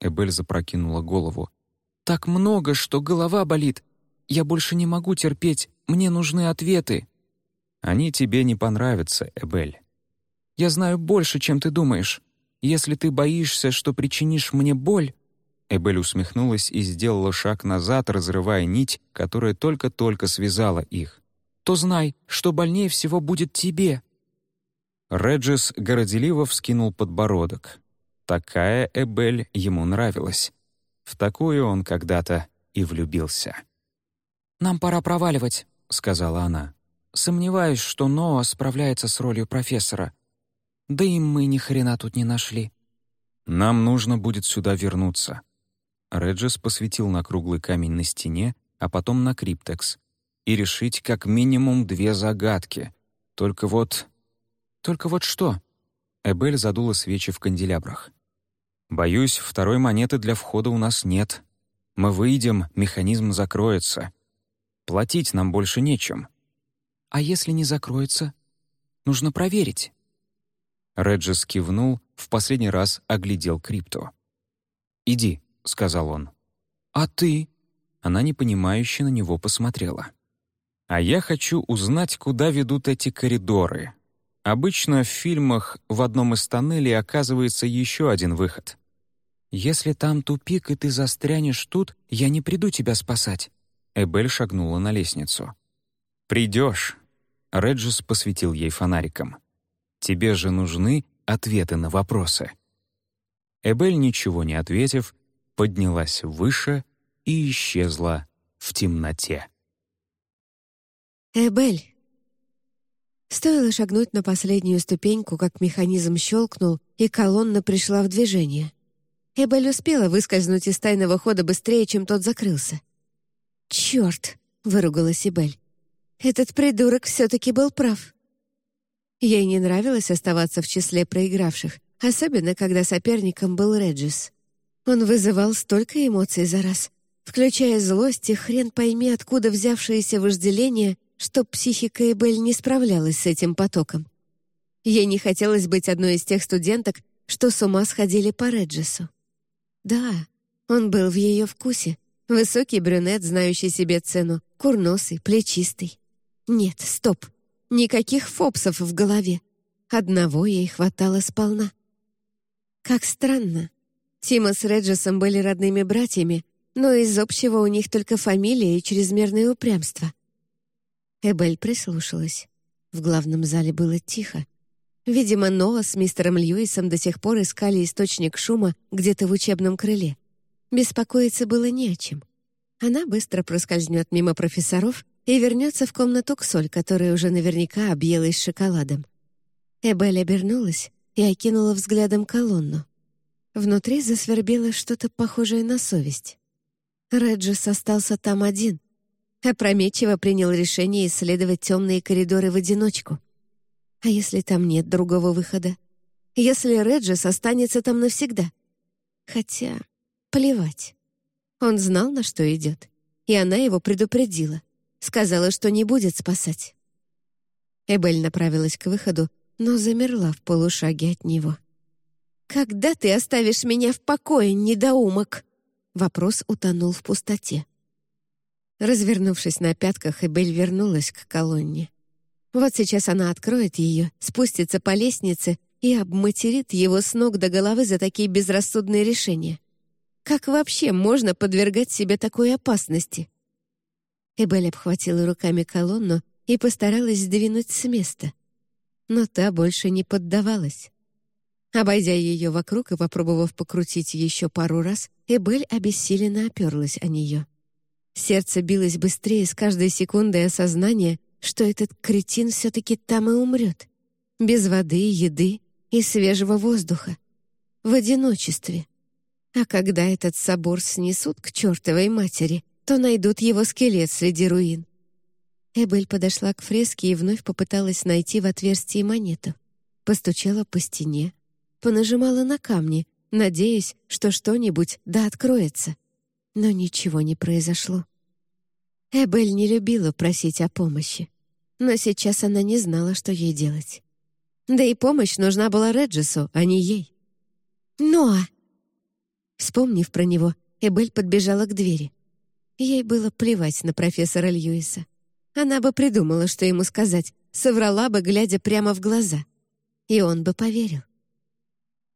Эбель запрокинула голову. «Так много, что голова болит. Я больше не могу терпеть. Мне нужны ответы». «Они тебе не понравятся, Эбель». «Я знаю больше, чем ты думаешь. Если ты боишься, что причинишь мне боль...» Эбель усмехнулась и сделала шаг назад, разрывая нить, которая только-только связала их. «То знай, что больнее всего будет тебе». Реджис горделиво вскинул подбородок. Такая Эбель ему нравилась. В такую он когда-то и влюбился. «Нам пора проваливать», — сказала она. «Сомневаюсь, что Ноа справляется с ролью профессора. Да и мы ни хрена тут не нашли». «Нам нужно будет сюда вернуться». Реджес посветил на круглый камень на стене, а потом на криптекс, и решить как минимум две загадки. Только вот... Только вот что? Эбель задула свечи в канделябрах. «Боюсь, второй монеты для входа у нас нет. Мы выйдем, механизм закроется. Платить нам больше нечем». «А если не закроется? Нужно проверить». Реджес кивнул, в последний раз оглядел крипту. «Иди», — сказал он. «А ты?» Она непонимающе на него посмотрела. «А я хочу узнать, куда ведут эти коридоры. Обычно в фильмах в одном из тоннелей оказывается еще один выход». «Если там тупик, и ты застрянешь тут, я не приду тебя спасать». Эбель шагнула на лестницу. «Придешь», — Реджис посветил ей фонариком. «Тебе же нужны ответы на вопросы». Эбель, ничего не ответив, поднялась выше и исчезла в темноте. «Эбель!» Стоило шагнуть на последнюю ступеньку, как механизм щелкнул, и колонна пришла в движение. Эбель успела выскользнуть из тайного хода быстрее, чем тот закрылся. «Черт!» — выругалась Эбель. «Этот придурок все-таки был прав». Ей не нравилось оставаться в числе проигравших, особенно когда соперником был Реджис. Он вызывал столько эмоций за раз, включая злость и хрен пойми, откуда взявшееся вожделение, что психика Эбель не справлялась с этим потоком. Ей не хотелось быть одной из тех студенток, что с ума сходили по Реджису. Да, он был в ее вкусе. Высокий брюнет, знающий себе цену, курносый, плечистый. Нет, стоп. Никаких фопсов в голове. Одного ей хватало сполна. Как странно. Тима с Реджесом были родными братьями, но из общего у них только фамилия и чрезмерное упрямство. Эбель прислушалась. В главном зале было тихо. Видимо, Ноа с мистером Льюисом до сих пор искали источник шума где-то в учебном крыле. Беспокоиться было не о чем. Она быстро проскользнет мимо профессоров и вернется в комнату к соль, которая уже наверняка объелась шоколадом. Эбель обернулась и окинула взглядом колонну. Внутри засвербело что-то похожее на совесть. Реджис остался там один. Опрометчиво принял решение исследовать темные коридоры в одиночку. А если там нет другого выхода? Если Реджис останется там навсегда? Хотя, плевать. Он знал, на что идет. И она его предупредила. Сказала, что не будет спасать. Эбель направилась к выходу, но замерла в полушаге от него. «Когда ты оставишь меня в покое, недоумок?» Вопрос утонул в пустоте. Развернувшись на пятках, Эбель вернулась к колонне. Вот сейчас она откроет ее, спустится по лестнице и обматерит его с ног до головы за такие безрассудные решения. Как вообще можно подвергать себе такой опасности? Эбель обхватила руками колонну и постаралась сдвинуть с места. Но та больше не поддавалась. Обойдя ее вокруг и попробовав покрутить еще пару раз, Эбель обессиленно оперлась о нее. Сердце билось быстрее с каждой секундой осознания, что этот кретин все-таки там и умрет. Без воды, еды и свежего воздуха. В одиночестве. А когда этот собор снесут к чертовой матери, то найдут его скелет среди руин. Эбель подошла к фреске и вновь попыталась найти в отверстии монету. Постучала по стене, понажимала на камни, надеясь, что что-нибудь да откроется. Но ничего не произошло. Эбель не любила просить о помощи, но сейчас она не знала, что ей делать. Да и помощь нужна была Реджису, а не ей. «Ноа!» Вспомнив про него, Эбель подбежала к двери. Ей было плевать на профессора Льюиса. Она бы придумала, что ему сказать, соврала бы, глядя прямо в глаза. И он бы поверил.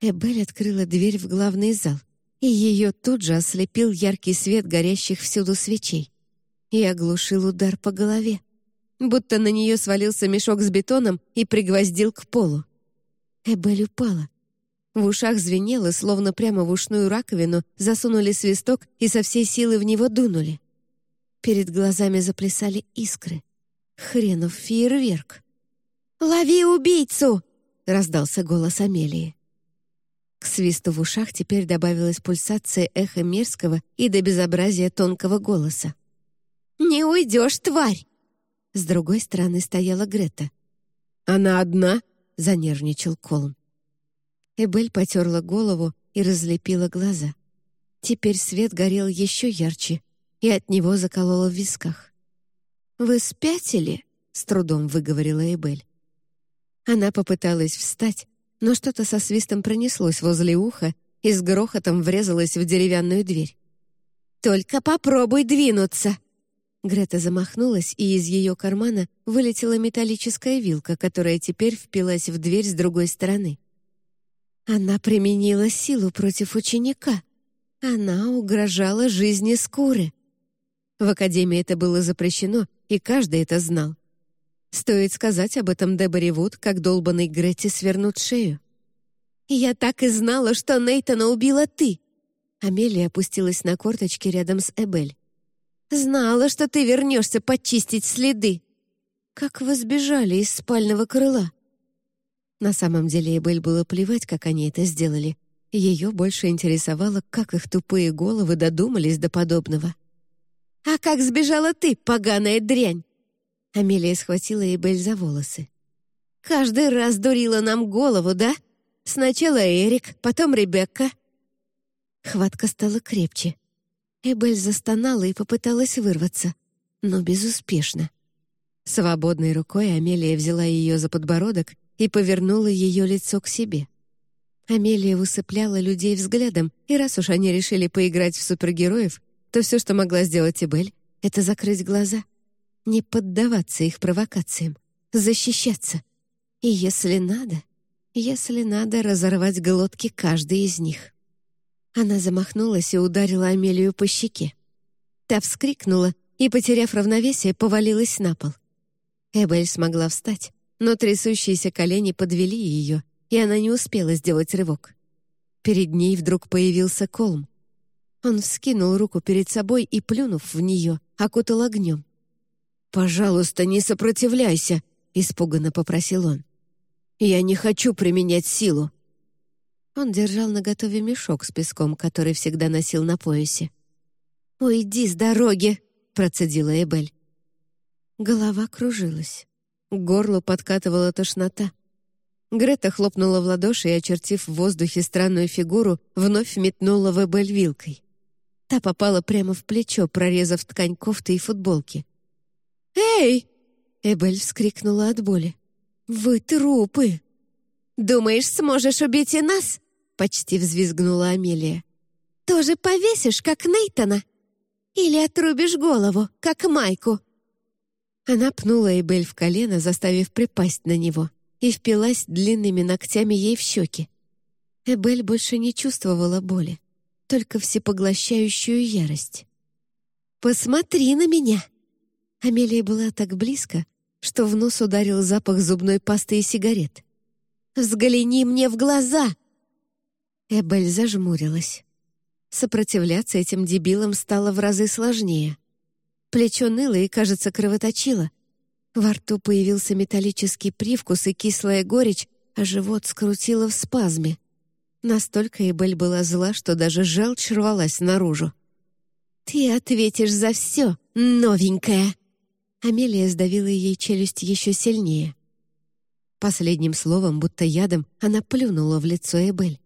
Эбель открыла дверь в главный зал, и ее тут же ослепил яркий свет горящих всюду свечей и оглушил удар по голове, будто на нее свалился мешок с бетоном и пригвоздил к полу. Эбель упала. В ушах звенело, словно прямо в ушную раковину засунули свисток и со всей силы в него дунули. Перед глазами заплясали искры. Хренов фейерверк. «Лови убийцу!» — раздался голос Амелии. К свисту в ушах теперь добавилась пульсация эха мерзкого и до безобразия тонкого голоса. «Не уйдешь, тварь!» С другой стороны стояла Грета. «Она одна?» — занервничал Колм. Эбель потерла голову и разлепила глаза. Теперь свет горел еще ярче, и от него закололо в висках. «Вы спятили?» — с трудом выговорила Эбель. Она попыталась встать, но что-то со свистом пронеслось возле уха и с грохотом врезалось в деревянную дверь. «Только попробуй двинуться!» Грета замахнулась, и из ее кармана вылетела металлическая вилка, которая теперь впилась в дверь с другой стороны. Она применила силу против ученика. Она угрожала жизни Скуры. В академии это было запрещено, и каждый это знал. Стоит сказать об этом Деборе Вуд, как долбанный Гретти свернут шею. «Я так и знала, что Нейтана убила ты!» Амелия опустилась на корточки рядом с Эбель. «Знала, что ты вернешься почистить следы!» «Как вы сбежали из спального крыла?» На самом деле Эбель было плевать, как они это сделали. Ее больше интересовало, как их тупые головы додумались до подобного. «А как сбежала ты, поганая дрянь?» Амелия схватила Эбель за волосы. «Каждый раз дурила нам голову, да? Сначала Эрик, потом Ребекка». Хватка стала крепче. Эбель застонала и попыталась вырваться, но безуспешно. Свободной рукой Амелия взяла ее за подбородок и повернула ее лицо к себе. Амелия усыпляла людей взглядом, и раз уж они решили поиграть в супергероев, то все, что могла сделать Эбель, это закрыть глаза, не поддаваться их провокациям, защищаться. И если надо, если надо разорвать глотки каждой из них. Она замахнулась и ударила Амелию по щеке. Та вскрикнула и, потеряв равновесие, повалилась на пол. Эбель смогла встать, но трясущиеся колени подвели ее, и она не успела сделать рывок. Перед ней вдруг появился Колм. Он вскинул руку перед собой и, плюнув в нее, окутал огнем. «Пожалуйста, не сопротивляйся», — испуганно попросил он. «Я не хочу применять силу». Он держал наготове мешок с песком, который всегда носил на поясе. «Уйди с дороги!» — процедила Эбель. Голова кружилась. К горлу подкатывала тошнота. Грета хлопнула в ладоши и, очертив в воздухе странную фигуру, вновь метнула в Эбель вилкой. Та попала прямо в плечо, прорезав ткань кофты и футболки. «Эй!» — Эбель вскрикнула от боли. «Вы трупы!» «Думаешь, сможешь убить и нас?» — почти взвизгнула Амелия. «Тоже повесишь, как Нейтана? Или отрубишь голову, как Майку?» Она пнула Эбель в колено, заставив припасть на него, и впилась длинными ногтями ей в щеки. Эбель больше не чувствовала боли только всепоглощающую ярость. «Посмотри на меня!» Амелия была так близко, что в нос ударил запах зубной пасты и сигарет. «Взгляни мне в глаза!» Эбель зажмурилась. Сопротивляться этим дебилам стало в разы сложнее. Плечо ныло и, кажется, кровоточило. Во рту появился металлический привкус и кислая горечь, а живот скрутило в спазме. Настолько Эбель была зла, что даже желчь рвалась наружу. «Ты ответишь за все, новенькая!» Амелия сдавила ей челюсть еще сильнее. Последним словом, будто ядом, она плюнула в лицо Эбель,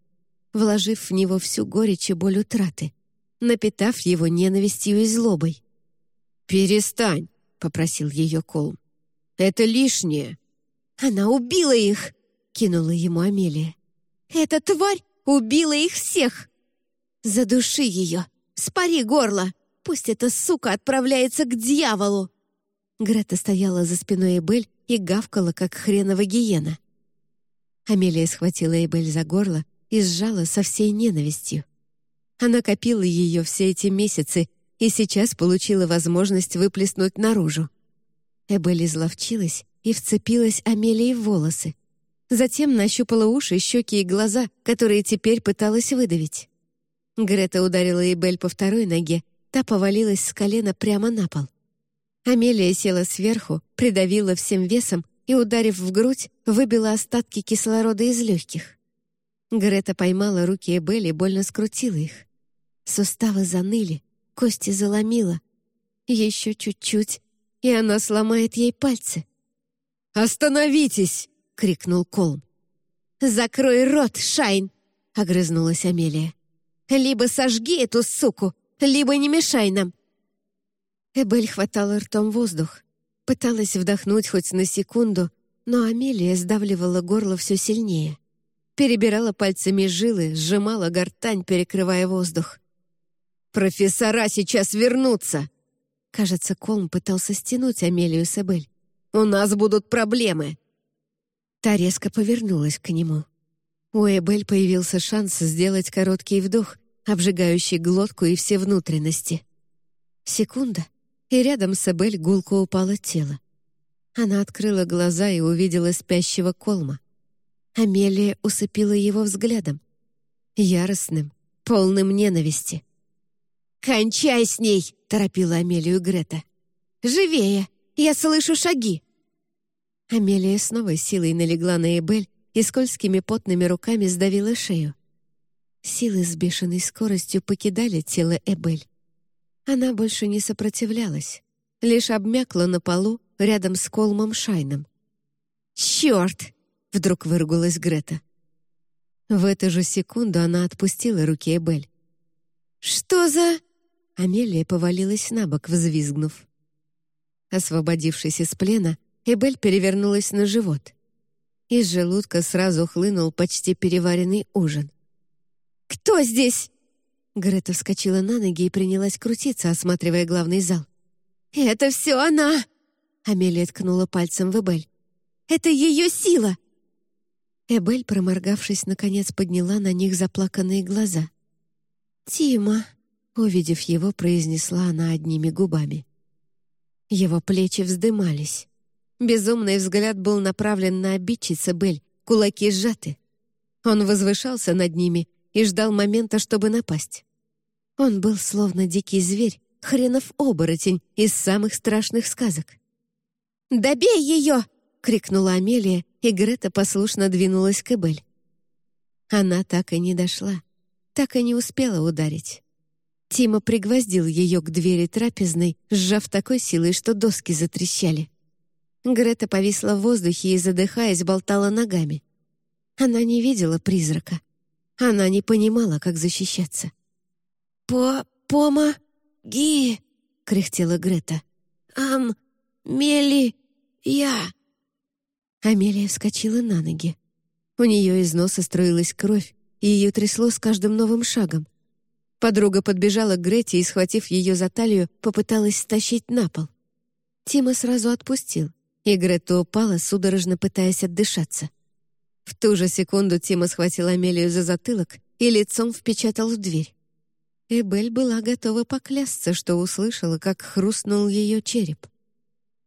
вложив в него всю горечь и боль утраты, напитав его ненавистью и злобой. «Перестань!» — попросил ее Колм. «Это лишнее!» «Она убила их!» — кинула ему Амелия. «Эта тварь убила их всех!» «Задуши ее! Спари горло! Пусть эта сука отправляется к дьяволу!» Грета стояла за спиной Эбель и гавкала, как хренова гиена. Амелия схватила Эбель за горло и сжала со всей ненавистью. Она копила ее все эти месяцы и сейчас получила возможность выплеснуть наружу. Эбель изловчилась и вцепилась Амелии в волосы. Затем нащупала уши, щеки и глаза, которые теперь пыталась выдавить. Грета ударила Эбель по второй ноге, та повалилась с колена прямо на пол. Амелия села сверху, придавила всем весом и, ударив в грудь, выбила остатки кислорода из легких. Грета поймала руки Эбель и больно скрутила их. Суставы заныли, кости заломила. Еще чуть-чуть, и она сломает ей пальцы. «Остановитесь!» — крикнул Колм. «Закрой рот, Шайн!» — огрызнулась Амелия. «Либо сожги эту суку, либо не мешай нам!» Эбель хватала ртом воздух. Пыталась вдохнуть хоть на секунду, но Амелия сдавливала горло все сильнее. Перебирала пальцами жилы, сжимала гортань, перекрывая воздух. «Профессора сейчас вернутся!» Кажется, Колм пытался стянуть Амелию с Эбель. «У нас будут проблемы!» Та резко повернулась к нему. У Эбель появился шанс сделать короткий вдох, обжигающий глотку и все внутренности. Секунда, и рядом с Эбель гулко упало тело. Она открыла глаза и увидела спящего Колма. Амелия усыпила его взглядом. Яростным, полным ненависти. «Кончай с ней!» — торопила Амелию Грета. «Живее! Я слышу шаги!» Амелия с новой силой налегла на Эбель и скользкими потными руками сдавила шею. Силы с бешеной скоростью покидали тело Эбель. Она больше не сопротивлялась, лишь обмякла на полу рядом с Колмом Шайном. «Черт!» — вдруг выругалась Грета. В эту же секунду она отпустила руки Эбель. «Что за...» Амелия повалилась на бок, взвизгнув. Освободившись из плена, Эбель перевернулась на живот. Из желудка сразу хлынул почти переваренный ужин. «Кто здесь?» Грета вскочила на ноги и принялась крутиться, осматривая главный зал. «Это все она!» Амелия ткнула пальцем в Эбель. «Это ее сила!» Эбель, проморгавшись, наконец подняла на них заплаканные глаза. «Тима!» — увидев его, произнесла она одними губами. Его плечи вздымались. Безумный взгляд был направлен на обидчиц Эбель, кулаки сжаты. Он возвышался над ними и ждал момента, чтобы напасть. Он был словно дикий зверь, хренов оборотень из самых страшных сказок. «Добей ее!» — крикнула Амелия, и Грета послушно двинулась к Эбель. Она так и не дошла, так и не успела ударить. Тима пригвоздил ее к двери трапезной, сжав такой силой, что доски затрещали. Грета повисла в воздухе и, задыхаясь, болтала ногами. Она не видела призрака. Она не понимала, как защищаться. «По... пома... ги...» — кряхтела Грета. «Ам... мели... я...» Амелия вскочила на ноги. У нее из носа струилась кровь, и ее трясло с каждым новым шагом. Подруга подбежала к Грете и, схватив ее за талию, попыталась стащить на пол. Тима сразу отпустил, и Грета упала, судорожно пытаясь отдышаться. В ту же секунду Тима схватил Амелию за затылок и лицом впечатал в дверь. Эбель была готова поклясться, что услышала, как хрустнул ее череп.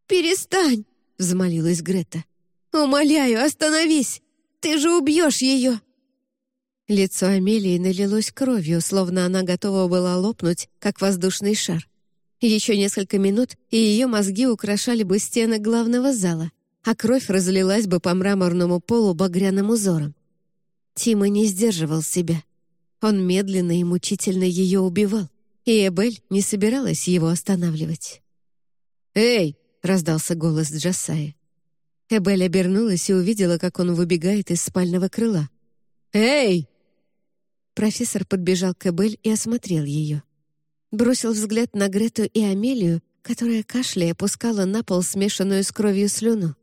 «Перестань!» — взмолилась Грета. «Умоляю, остановись! Ты же убьешь ее!» Лицо Амелии налилось кровью, словно она готова была лопнуть, как воздушный шар. Еще несколько минут, и ее мозги украшали бы стены главного зала, а кровь разлилась бы по мраморному полу багряным узором. Тима не сдерживал себя. Он медленно и мучительно ее убивал, и Эбель не собиралась его останавливать. «Эй!» — раздался голос Джасая. Эбель обернулась и увидела, как он выбегает из спального крыла. «Эй!» Профессор подбежал к Эбель и осмотрел ее. Бросил взгляд на Грету и Амелию, которая кашляя опускала на пол смешанную с кровью слюну.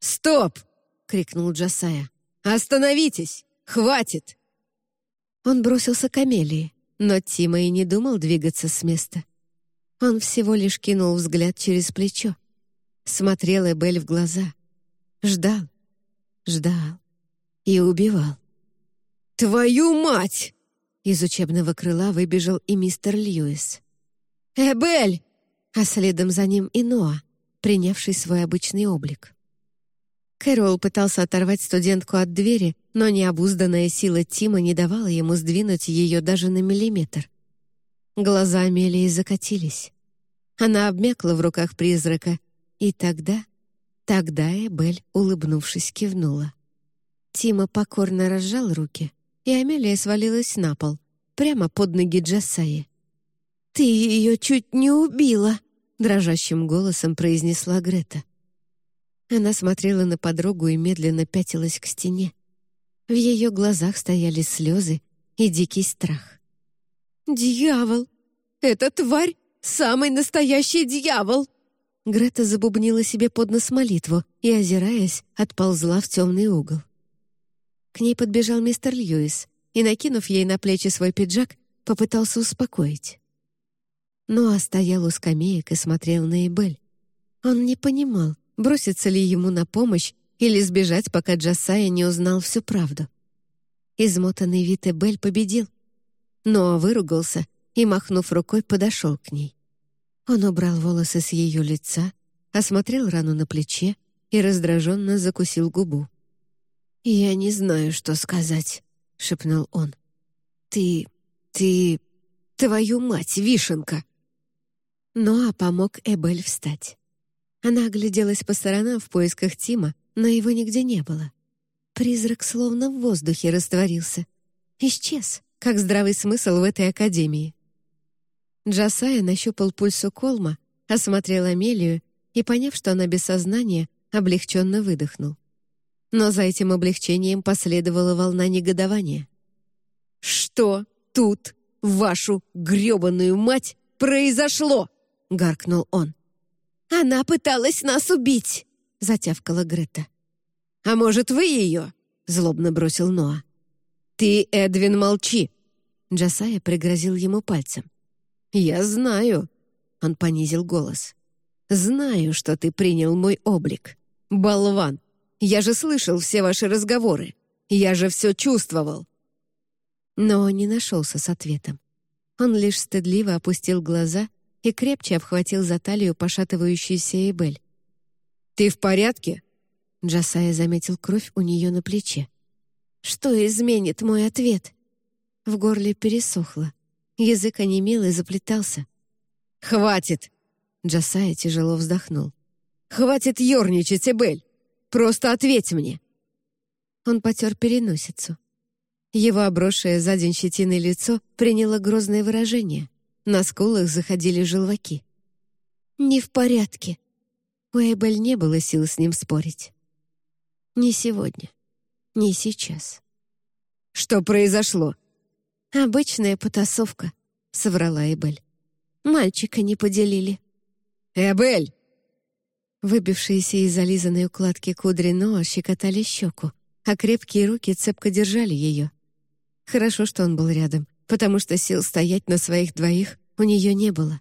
«Стоп!» — крикнул Джасая. «Остановитесь! Хватит!» Он бросился к Амелии, но Тима и не думал двигаться с места. Он всего лишь кинул взгляд через плечо. Смотрел Эбель в глаза. Ждал, ждал и убивал. «Твою мать!» Из учебного крыла выбежал и мистер Льюис. «Эбель!» А следом за ним и Ноа, принявший свой обычный облик. Кэрол пытался оторвать студентку от двери, но необузданная сила Тима не давала ему сдвинуть ее даже на миллиметр. Глаза Амелии закатились. Она обмякла в руках призрака, и тогда, тогда Эбель, улыбнувшись, кивнула. Тима покорно разжал руки — и Амелия свалилась на пол, прямо под ноги Джассаи. «Ты ее чуть не убила!» — дрожащим голосом произнесла Грета. Она смотрела на подругу и медленно пятилась к стене. В ее глазах стояли слезы и дикий страх. «Дьявол! Эта тварь — самый настоящий дьявол!» Грета забубнила себе под нос молитву и, озираясь, отползла в темный угол. К ней подбежал мистер Льюис и, накинув ей на плечи свой пиджак, попытался успокоить. Ноа стоял у скамеек и смотрел на Эбель. Он не понимал, бросится ли ему на помощь или сбежать, пока Джасая не узнал всю правду. Измотанный вид Эбель победил. Ноа выругался и, махнув рукой, подошел к ней. Он убрал волосы с ее лица, осмотрел рану на плече и раздраженно закусил губу. «Я не знаю, что сказать», — шепнул он. «Ты... ты... твою мать, вишенка!» Ноа помог Эбель встать. Она огляделась по сторонам в поисках Тима, но его нигде не было. Призрак словно в воздухе растворился. Исчез, как здравый смысл в этой академии. Джасая нащупал пульс у Колма, осмотрел Амелию и, поняв, что она без сознания, облегченно выдохнул но за этим облегчением последовала волна негодования. «Что тут, вашу грёбаную мать, произошло?» — гаркнул он. «Она пыталась нас убить!» — затявкала Грета. «А может, вы ее?» — злобно бросил Ноа. «Ты, Эдвин, молчи!» Джасая пригрозил ему пальцем. «Я знаю», — он понизил голос. «Знаю, что ты принял мой облик. Болван, я же слышал все ваши разговоры. Я же все чувствовал». Но не нашелся с ответом. Он лишь стыдливо опустил глаза и крепче обхватил за талию пошатывающуюся Эбель. «Ты в порядке?» Джасая заметил кровь у нее на плече. «Что изменит мой ответ?» В горле пересохло. Язык онемел и заплетался. «Хватит!» Джасая тяжело вздохнул. «Хватит ерничать, Эбель! Просто ответь мне!» Он потер переносицу. Его обросшее за день щетиной лицо приняло грозное выражение. На скулах заходили желваки. «Не в порядке». У Эбель не было сил с ним спорить. «Не сегодня. Не сейчас». «Что произошло?» «Обычная потасовка», — соврала Эбель. «Мальчика не поделили». «Эбель!» Выбившиеся из зализанной укладки кудри Ноа щекотали щеку, а крепкие руки цепко держали ее. Хорошо, что он был рядом, потому что сил стоять на своих двоих у нее не было.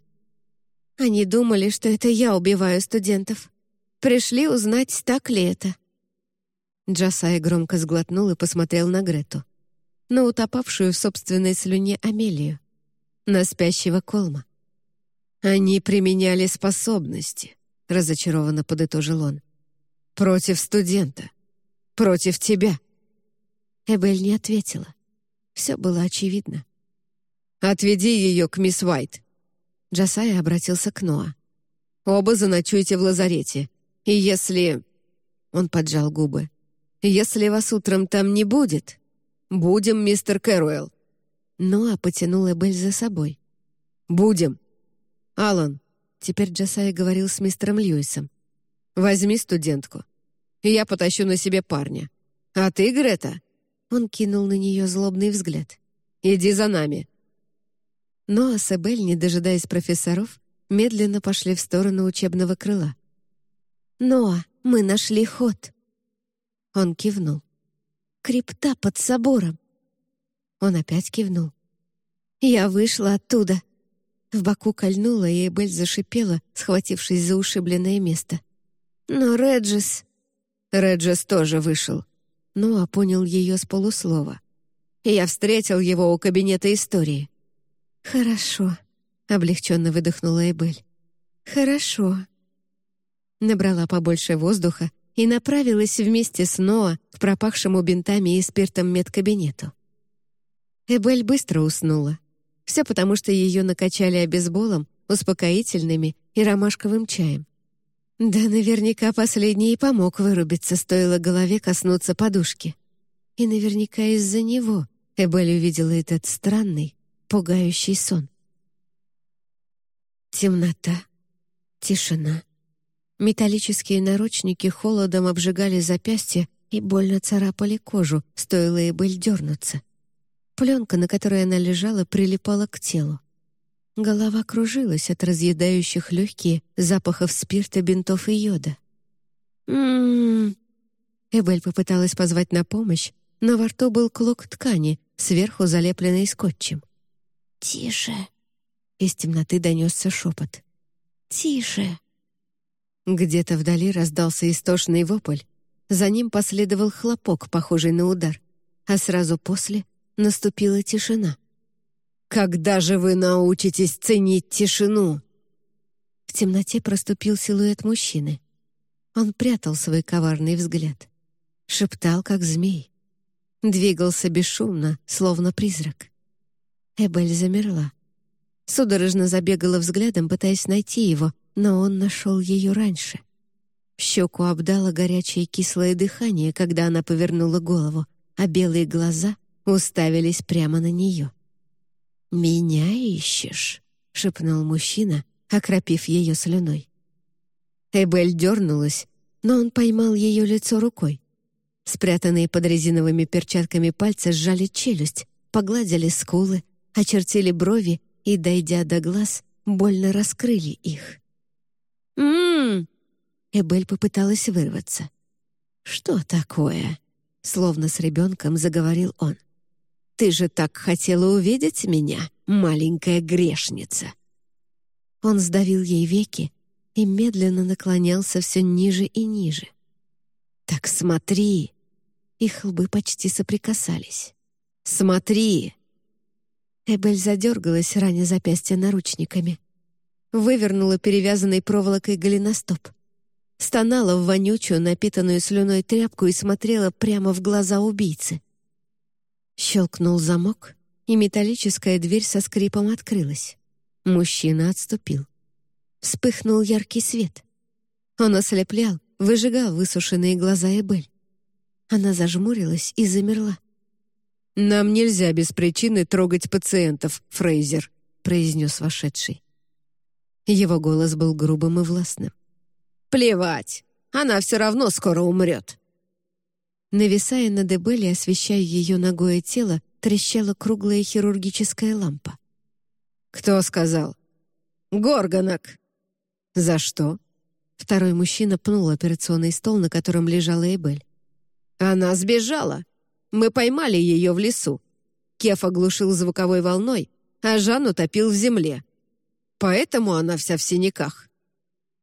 Они думали, что это я убиваю студентов. Пришли узнать, так ли это. Джасай громко сглотнул и посмотрел на Грету. На утопавшую в собственной слюне Амелию. На спящего Колма. Они применяли способности разочарованно подытожил он. «Против студента. Против тебя». Эбель не ответила. Все было очевидно. «Отведи ее к мисс Уайт». Джасая обратился к Ноа. «Оба заночуйте в лазарете. И если...» Он поджал губы. «Если вас утром там не будет, будем, мистер Кэруэлл». Ноа потянул Эбель за собой. «Будем. Алан, теперь Джасая говорил с мистером Льюисом. «Возьми студентку. Я потащу на себе парня. А ты, Грета?» Он кинул на нее злобный взгляд. «Иди за нами». Ноа с Эбель, не дожидаясь профессоров, медленно пошли в сторону учебного крыла. «Ноа, мы нашли ход!» Он кивнул. «Крипта под собором!» Он опять кивнул. «Я вышла оттуда!» В боку кольнула, и Эбель зашипела, схватившись за ушибленное место. «Но Реджис...» Реджис тоже вышел. Ноа понял ее с полуслова. «Я встретил его у кабинета истории». «Хорошо», — облегченно выдохнула Эбель. «Хорошо». Набрала побольше воздуха и направилась вместе с Ноа к пропахшему бинтами и спиртом медкабинету. Эбель быстро уснула. Все потому, что ее накачали обезболом, успокоительными и ромашковым чаем. Да наверняка последний и помог вырубиться, стоило голове коснуться подушки. И наверняка из-за него Эбель увидела этот странный, пугающий сон. Темнота, тишина. Металлические наручники холодом обжигали запястья и больно царапали кожу, стоило Эбель дернуться. Пленка, на которой она лежала, прилипала к телу. Голова кружилась от разъедающих легкие запахов спирта, бинтов и йода. «М-м-м...» Эбель попыталась позвать на помощь, но во рту был клок ткани, сверху залепленный скотчем. «Тише!» Из темноты донесся шепот. «Тише!» Где-то вдали раздался истошный вопль. За ним последовал хлопок, похожий на удар. А сразу после наступила тишина. «Когда же вы научитесь ценить тишину?» В темноте проступил силуэт мужчины. Он прятал свой коварный взгляд. Шептал, как змей. Двигался бесшумно, словно призрак. Эбель замерла. Судорожно забегала взглядом, пытаясь найти его, но он нашел ее раньше. Щеку обдало горячее кислое дыхание, когда она повернула голову, а белые глаза уставились прямо на нее. «Меня ищешь?» — шепнул мужчина, окропив ее слюной. Эбель дернулась, но он поймал ее лицо рукой. Спрятанные под резиновыми перчатками пальцы сжали челюсть, погладили скулы, очертили брови и, дойдя до глаз, больно раскрыли их. «М-м-м!» Эбель попыталась вырваться. «Что такое?» — словно с ребенком заговорил он. Ты же так хотела увидеть меня, маленькая грешница!» Он сдавил ей веки и медленно наклонялся все ниже и ниже. «Так смотри!» Их лбы почти соприкасались. «Смотри!» Эбель задергалась, раня запястья наручниками. Вывернула перевязанной проволокой голеностоп. Стонала в вонючую, напитанную слюной тряпку и смотрела прямо в глаза убийцы. Щелкнул замок, и металлическая дверь со скрипом открылась. Мужчина отступил. Вспыхнул яркий свет. Он ослеплял, выжигал высушенные глаза Эбель. Она зажмурилась и замерла. «Нам нельзя без причины трогать пациентов, Фрейзер», произнес вошедший. Его голос был грубым и властным. «Плевать, она все равно скоро умрет. Нависая над Эбель и освещая ее ногое тело, трещала круглая хирургическая лампа. «Кто сказал?» «Горгонок». «За что?» Второй мужчина пнул операционный стол, на котором лежала Эбель. «Она сбежала. Мы поймали ее в лесу. Кеф оглушил звуковой волной, а Жан утопил в земле. Поэтому она вся в синяках.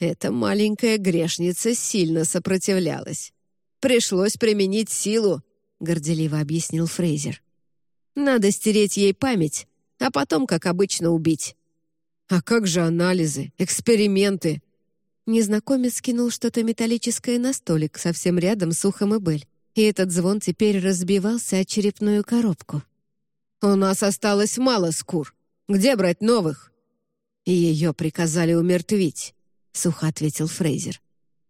Эта маленькая грешница сильно сопротивлялась. Пришлось применить силу», — горделиво объяснил Фрейзер. «Надо стереть ей память, а потом, как обычно, убить». «А как же анализы, эксперименты?» Незнакомец кинул что-то металлическое на столик совсем рядом с ухом и быль, и этот звон теперь разбивался о черепную коробку. «У нас осталось мало скур. Где брать новых?» «Ее приказали умертвить», — сухо ответил Фрейзер.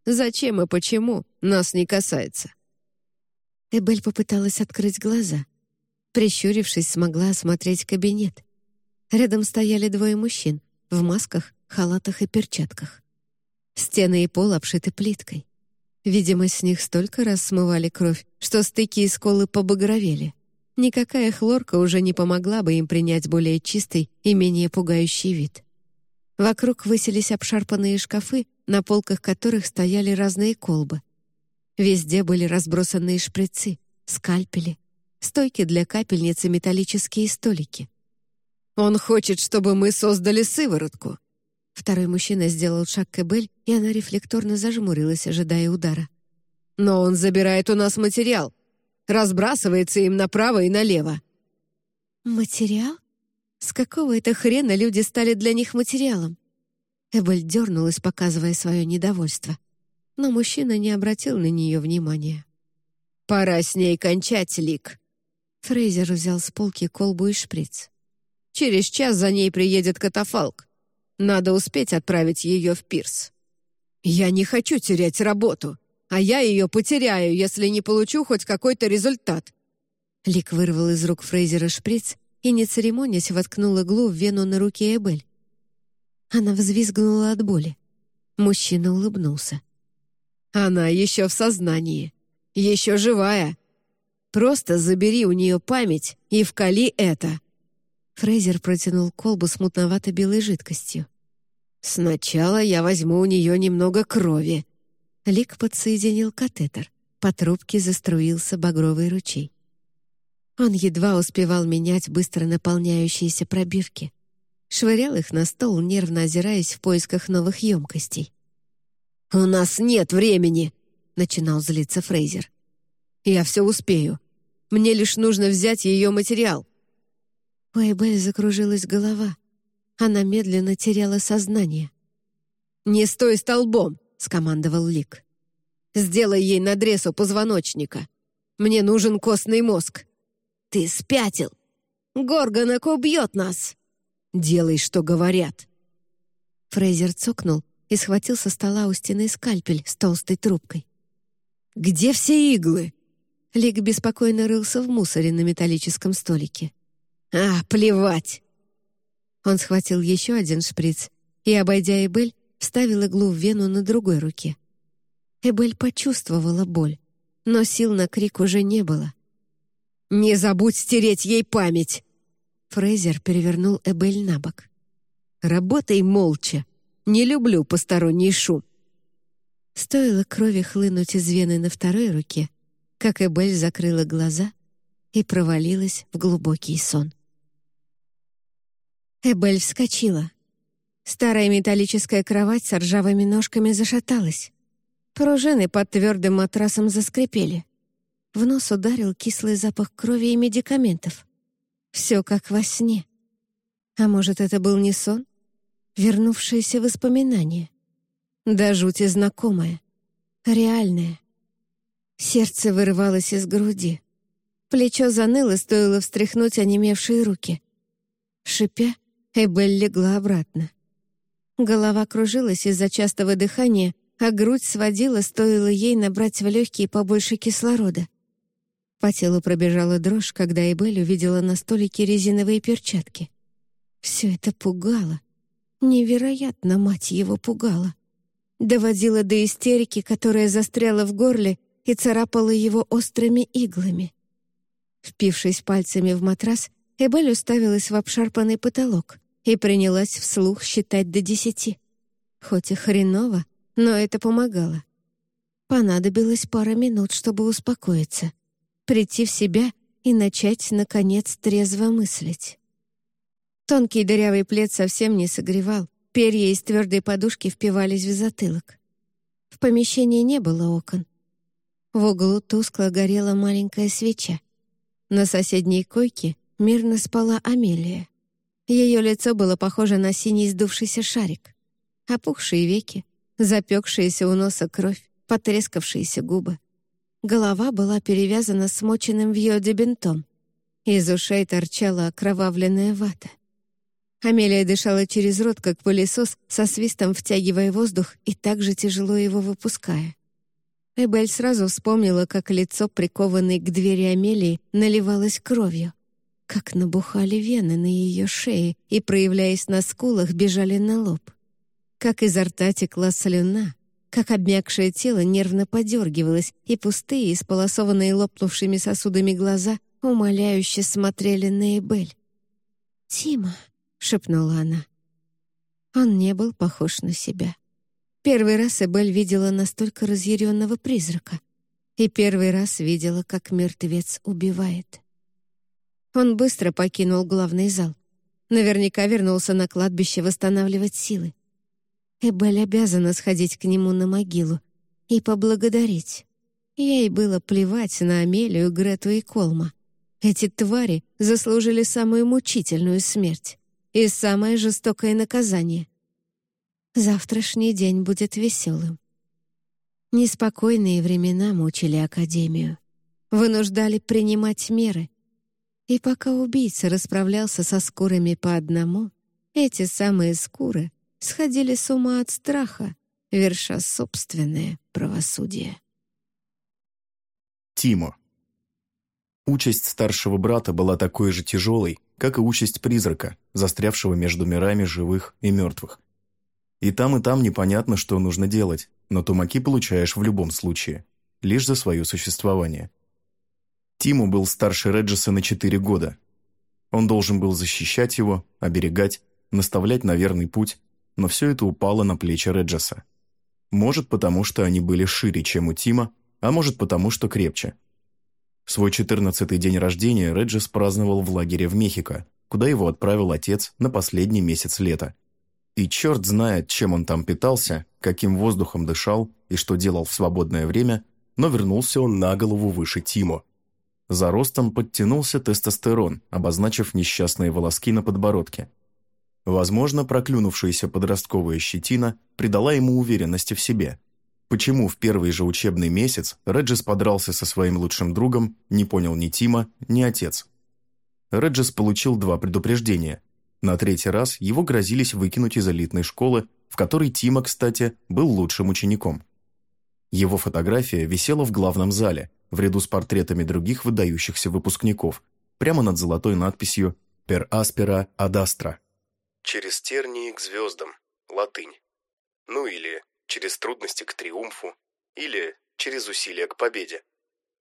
«Зачем и почему, нас не касается». Эбель попыталась открыть глаза. Прищурившись, смогла осмотреть кабинет. Рядом стояли двое мужчин в масках, халатах и перчатках. Стены и пол обшиты плиткой. Видимо, с них столько раз смывали кровь, что стыки и сколы побагровели. Никакая хлорка уже не помогла бы им принять более чистый и менее пугающий вид. Вокруг высились обшарпанные шкафы, на полках которых стояли разные колбы. Везде были разбросанные шприцы, скальпели, стойки для капельниц и металлические столики. «Он хочет, чтобы мы создали сыворотку», Второй мужчина сделал шаг к Эбель, и она рефлекторно зажмурилась, ожидая удара. «Но он забирает у нас материал, разбрасывается им направо и налево». «Материал? С какого это хрена люди стали для них материалом?» Эбель дернулась, показывая свое недовольство. Но мужчина не обратил на нее внимания. «Пора с ней кончать, Лик». Фрейзер взял с полки колбу и шприц. «Через час за ней приедет катафалк. Надо успеть отправить ее в пирс. Я не хочу терять работу, а я ее потеряю, если не получу хоть какой-то результат». Лик вырвал из рук Фрейзера шприц и, не церемонясь, воткнул иглу в вену на руке Эбель. Она взвизгнула от боли. Мужчина улыбнулся. «Она еще в сознании, еще живая. Просто забери у нее память и вкали это». Фрейзер протянул колбу с мутновато-белой жидкостью. «Сначала я возьму у нее немного крови». Лик подсоединил катетер. По трубке заструился багровый ручей. Он едва успевал менять быстро наполняющиеся пробирки. Швырял их на стол, нервно озираясь в поисках новых емкостей. «У нас нет времени!» — начинал злиться Фрейзер. «Я все успею. Мне лишь нужно взять ее материал. У Эбель закружилась голова. Она медленно теряла сознание. «Не стой столбом!» — скомандовал Лик. «Сделай ей надрез у позвоночника. Мне нужен костный мозг». «Ты спятил! Горгонок убьет нас!» «Делай, что говорят!» Фрейзер цокнул и схватил со стола у стены скальпель с толстой трубкой. «Где все иглы?» Лик беспокойно рылся в мусоре на металлическом столике. «А, плевать!» Он схватил еще один шприц и, обойдя Эбель, вставил иглу в вену на другой руке. Эбель почувствовала боль, но сил на крик уже не было. «Не забудь стереть ей память!» Фрейзер перевернул Эбель на бок. «Работай молча. Не люблю посторонний шум». Стоило крови хлынуть из вены на второй руке, как Эбель закрыла глаза и провалилась в глубокий сон. Эбель вскочила. Старая металлическая кровать с ржавыми ножками зашаталась. Пружины под твердым матрасом заскрипели. В нос ударил кислый запах крови и медикаментов. Все как во сне. А может, это был не сон? Вернувшееся воспоминание. Да жути знакомое. Реальное. Сердце вырывалось из груди. Плечо заныло, стоило встряхнуть онемевшие руки. Шипя, Эбель легла обратно. Голова кружилась из-за частого дыхания, а грудь сводила, стоило ей набрать в легкие побольше кислорода. По телу пробежала дрожь, когда Эбель увидела на столике резиновые перчатки. Все это пугало. Невероятно, мать его, пугала. Доводила до истерики, которая застряла в горле и царапала его острыми иглами. Впившись пальцами в матрас, Эбель уставилась в обшарпанный потолок и принялась вслух считать до десяти. Хоть и хреново, но это помогало. Понадобилось пара минут, чтобы успокоиться, прийти в себя и начать, наконец, трезво мыслить. Тонкий дырявый плед совсем не согревал, перья из твердой подушки впивались в затылок. В помещении не было окон. В углу тускло горела маленькая свеча. На соседней койке мирно спала Амелия. Ее лицо было похоже на синий сдувшийся шарик. Опухшие веки, запекшаяся у носа кровь, потрескавшиеся губы. Голова была перевязана смоченным в йоде бинтом. Из ушей торчала окровавленная вата. Амелия дышала через рот, как пылесос, со свистом втягивая воздух и также тяжело его выпуская. Эбель сразу вспомнила, как лицо, прикованное к двери Амелии, наливалось кровью, как набухали вены на ее шее и, проявляясь на скулах, бежали на лоб, как изо рта текла слюна, как обмякшее тело нервно подергивалось, и пустые, исполосованные лопнувшими сосудами глаза умоляюще смотрели на Эбель. «Тима», — шепнула она. Он не был похож на себя. Первый раз Эбель видела настолько разъяренного призрака. И первый раз видела, как мертвец убивает. Он быстро покинул главный зал. Наверняка вернулся на кладбище восстанавливать силы. Эбель обязана сходить к нему на могилу и поблагодарить. Ей было плевать на Амелию, Грету и Колма. Эти твари заслужили самую мучительную смерть и самое жестокое наказание. Завтрашний день будет веселым. Неспокойные времена мучили Академию, вынуждали принимать меры. И пока убийца расправлялся со скурами по одному, эти самые скуры сходили с ума от страха, верша собственное правосудие. Тимо. Участь старшего брата была такой же тяжелой, как и участь призрака, застрявшего между мирами живых и мертвых. И там, и там непонятно, что нужно делать, но тумаки получаешь в любом случае, лишь за свое существование. Тиму был старше Реджеса на 4 года. Он должен был защищать его, оберегать, наставлять на верный путь, но все это упало на плечи Реджеса. Может, потому что они были шире, чем у Тима, а может, потому что крепче. Свой четырнадцатый день рождения Реджес праздновал в лагере в Мехико, куда его отправил отец на последний месяц лета. И черт знает, чем он там питался, каким воздухом дышал и что делал в свободное время, но вернулся он на голову выше Тимо. За ростом подтянулся тестостерон, обозначив несчастные волоски на подбородке. Возможно, проклюнувшаяся подростковая щетина придала ему уверенности в себе. Почему в первый же учебный месяц Реджис подрался со своим лучшим другом, не понял ни Тима, ни отец. Реджис получил два предупреждения. На третий раз его грозились выкинуть из элитной школы, в которой Тима, кстати, был лучшим учеником. Его фотография висела в главном зале, в ряду с портретами других выдающихся выпускников, прямо над золотой надписью «Per aspera ad astra» через тернии к звездам, латынь. Ну или через трудности к триумфу, или через усилия к победе.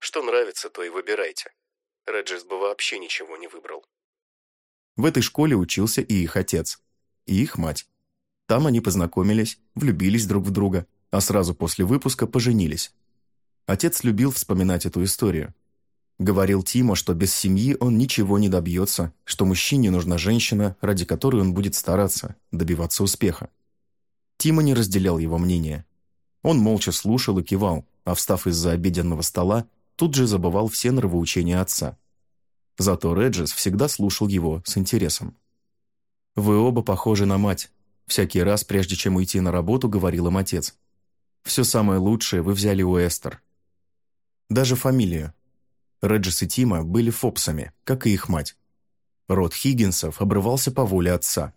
Что нравится, то и выбирайте. Реджис бы вообще ничего не выбрал. В этой школе учился и их отец, и их мать. Там они познакомились, влюбились друг в друга, а сразу после выпуска поженились. Отец любил вспоминать эту историю, Говорил Тимо, что без семьи он ничего не добьется, что мужчине нужна женщина, ради которой он будет стараться, добиваться успеха. Тимо не разделял его мнение. Он молча слушал и кивал, а встав из-за обеденного стола, тут же забывал все нравоучения отца. Зато Реджис всегда слушал его с интересом. «Вы оба похожи на мать», — всякий раз, прежде чем уйти на работу, говорил им отец. «Все самое лучшее вы взяли у Эстер». Даже фамилию, Реджис и Тима были фопсами, как и их мать. Род Хиггинсов обрывался по воле отца.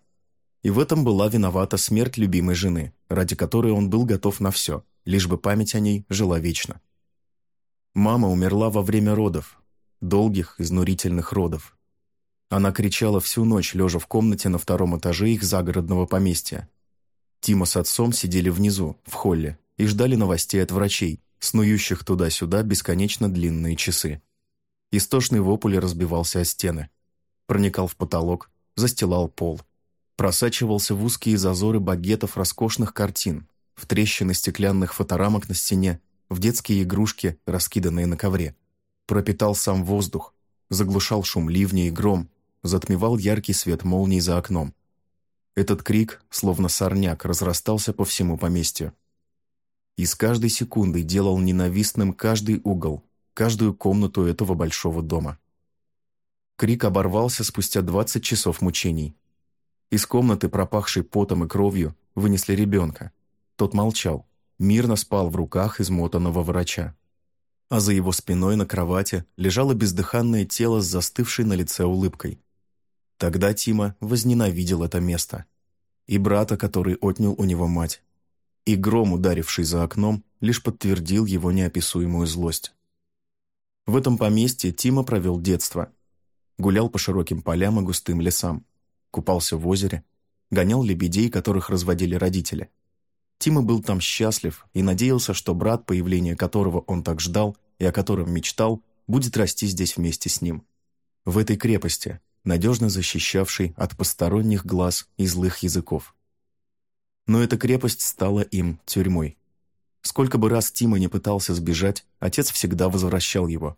И в этом была виновата смерть любимой жены, ради которой он был готов на все, лишь бы память о ней жила вечно. Мама умерла во время родов, долгих, изнурительных родов. Она кричала всю ночь, лежа в комнате на втором этаже их загородного поместья. Тима с отцом сидели внизу, в холле, и ждали новостей от врачей, снующих туда-сюда бесконечно длинные часы. Истошный вопль разбивался о стены. Проникал в потолок, застилал пол. Просачивался в узкие зазоры багетов роскошных картин, в трещины стеклянных фоторамок на стене, в детские игрушки, раскиданные на ковре. Пропитал сам воздух, заглушал шум ливня и гром, затмевал яркий свет молний за окном. Этот крик, словно сорняк, разрастался по всему поместью. И с каждой секундой делал ненавистным каждый угол, каждую комнату этого большого дома. Крик оборвался спустя 20 часов мучений. Из комнаты, пропахшей потом и кровью, вынесли ребенка. Тот молчал, мирно спал в руках измотанного врача. а за его спиной на кровати лежало бездыханное тело с застывшей на лице улыбкой. Тогда Тима возненавидел это место. И брата, который отнял у него мать. И гром, ударивший за окном, лишь подтвердил его неописуемую злость. В этом поместье Тима провел детство. Гулял по широким полям и густым лесам. Купался в озере. Гонял лебедей, которых разводили родители. Тима был там счастлив и надеялся, что брат, появление которого он так ждал и о котором мечтал, будет расти здесь вместе с ним. В этой крепости, надежно защищавшей от посторонних глаз и злых языков. Но эта крепость стала им тюрьмой. Сколько бы раз Тима не пытался сбежать, отец всегда возвращал его.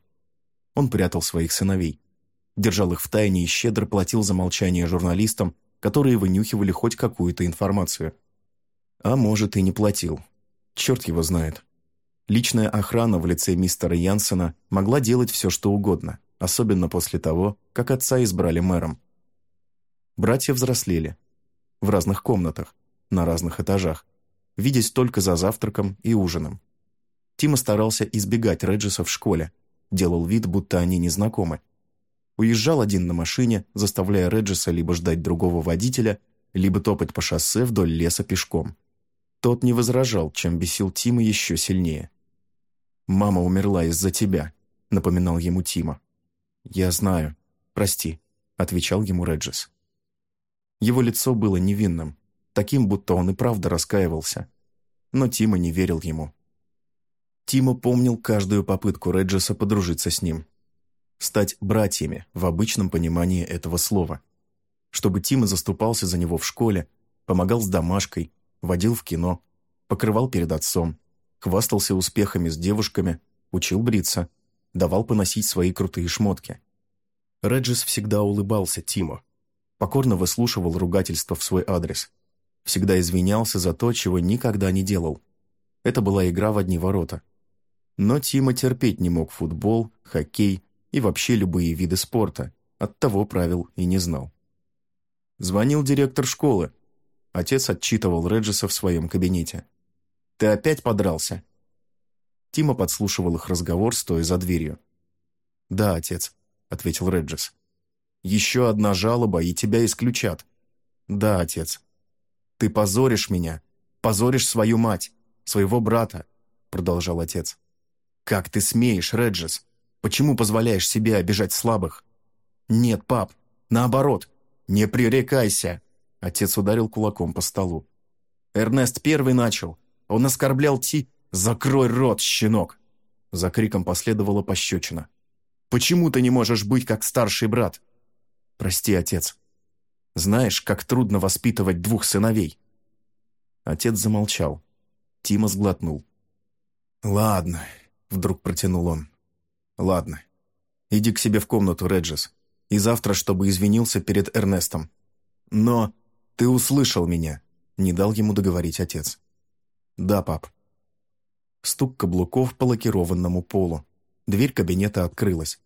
Он прятал своих сыновей. Держал их в тайне и щедро платил за молчание журналистам, которые вынюхивали хоть какую-то информацию. А может, и не платил. Черт его знает. Личная охрана в лице мистера Янсена могла делать все, что угодно, особенно после того, как отца избрали мэром. Братья взрослели. В разных комнатах, на разных этажах видясь только за завтраком и ужином. Тима старался избегать Реджиса в школе, делал вид, будто они не знакомы. Уезжал один на машине, заставляя Реджиса либо ждать другого водителя, либо топать по шоссе вдоль леса пешком. Тот не возражал, чем бесил Тима еще сильнее. «Мама умерла из-за тебя», — напоминал ему Тима. «Я знаю. Прости», — отвечал ему Реджис. Его лицо было невинным, таким, будто он и правда раскаивался. Но Тима не верил ему. Тима помнил каждую попытку Реджеса подружиться с ним. Стать братьями в обычном понимании этого слова. Чтобы Тима заступался за него в школе, помогал с домашкой, водил в кино, покрывал перед отцом, хвастался успехами с девушками, учил бриться, давал поносить свои крутые шмотки. Реджес всегда улыбался Тимо, покорно выслушивал ругательства в свой адрес – Всегда извинялся за то, чего никогда не делал. Это была игра в одни ворота. Но Тима терпеть не мог футбол, хоккей и вообще любые виды спорта. Оттого правил и не знал. Звонил директор школы. Отец отчитывал Реджиса в своем кабинете. «Ты опять подрался?» Тима подслушивал их разговор, стоя за дверью. «Да, отец», — ответил Реджис. «Еще одна жалоба, и тебя исключат». «Да, отец», «Ты позоришь меня, позоришь свою мать, своего брата», — продолжал отец. «Как ты смеешь, Реджес? Почему позволяешь себе обижать слабых?» «Нет, пап, наоборот, не пререкайся!» Отец ударил кулаком по столу. «Эрнест первый начал. Он оскорблял Ти. Закрой рот, щенок!» За криком последовала пощечина. «Почему ты не можешь быть как старший брат?» «Прости, отец. Знаешь, как трудно воспитывать двух сыновей». Отец замолчал. Тима сглотнул. «Ладно», — вдруг протянул он. «Ладно. Иди к себе в комнату, Реджес, и завтра, чтобы извинился перед Эрнестом. Но ты услышал меня», — не дал ему договорить отец. «Да, пап». Стук каблуков по лакированному полу. Дверь кабинета открылась.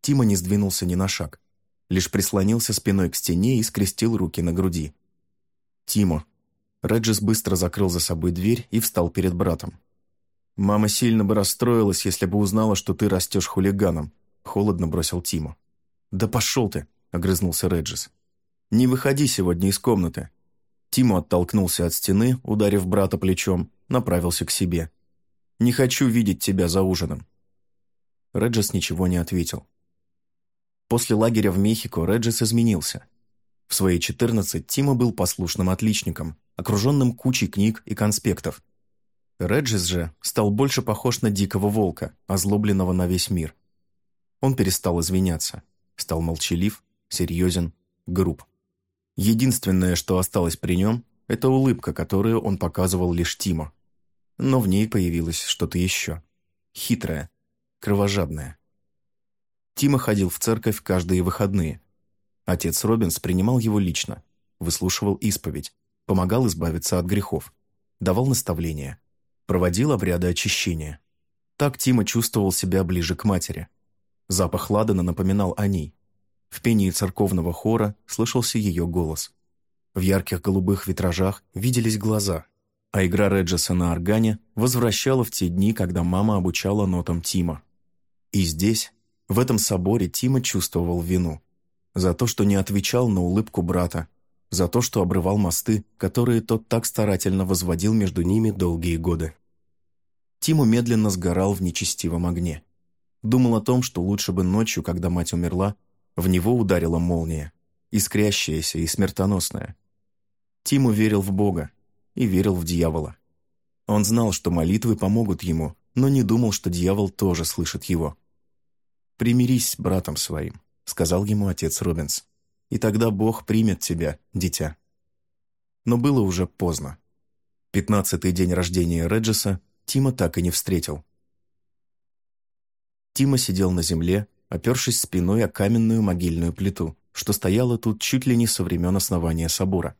Тима не сдвинулся ни на шаг лишь прислонился спиной к стене и скрестил руки на груди. «Тимо». Реджис быстро закрыл за собой дверь и встал перед братом. «Мама сильно бы расстроилась, если бы узнала, что ты растешь хулиганом», — холодно бросил Тимо. «Да пошел ты», — огрызнулся Реджис. «Не выходи сегодня из комнаты». Тимо оттолкнулся от стены, ударив брата плечом, направился к себе. «Не хочу видеть тебя за ужином». Реджис ничего не ответил. После лагеря в Мехико Реджис изменился. В свои 14 Тима был послушным отличником, окруженным кучей книг и конспектов. Реджис же стал больше похож на дикого волка, озлобленного на весь мир. Он перестал извиняться, стал молчалив, серьезен, груб. Единственное, что осталось при нем, это улыбка, которую он показывал лишь Тима. Но в ней появилось что-то еще. Хитрое, кровожадное. Тима ходил в церковь каждые выходные. Отец Робинс принимал его лично, выслушивал исповедь, помогал избавиться от грехов, давал наставления, проводил обряды очищения. Так Тима чувствовал себя ближе к матери. Запах ладана напоминал о ней. В пении церковного хора слышался ее голос. В ярких голубых витражах виделись глаза. А игра Реджеса на органе возвращала в те дни, когда мама обучала нотам Тима. И здесь, в этом соборе, Тима чувствовал вину. За то, что не отвечал на улыбку брата, за то, что обрывал мосты, которые тот так старательно возводил между ними долгие годы. Тиму медленно сгорал в нечестивом огне. Думал о том, что лучше бы ночью, когда мать умерла, в него ударила молния, искрящаяся и смертоносная. Тиму верил в Бога и верил в дьявола. Он знал, что молитвы помогут ему, но не думал, что дьявол тоже слышит его. «Примирись с братом своим», — сказал ему отец Робинс и тогда Бог примет тебя, дитя». Но было уже поздно. Пятнадцатый день рождения Реджеса Тима так и не встретил. Тима сидел на земле, опершись спиной о каменную могильную плиту, что стояла тут чуть ли не со времен основания собора.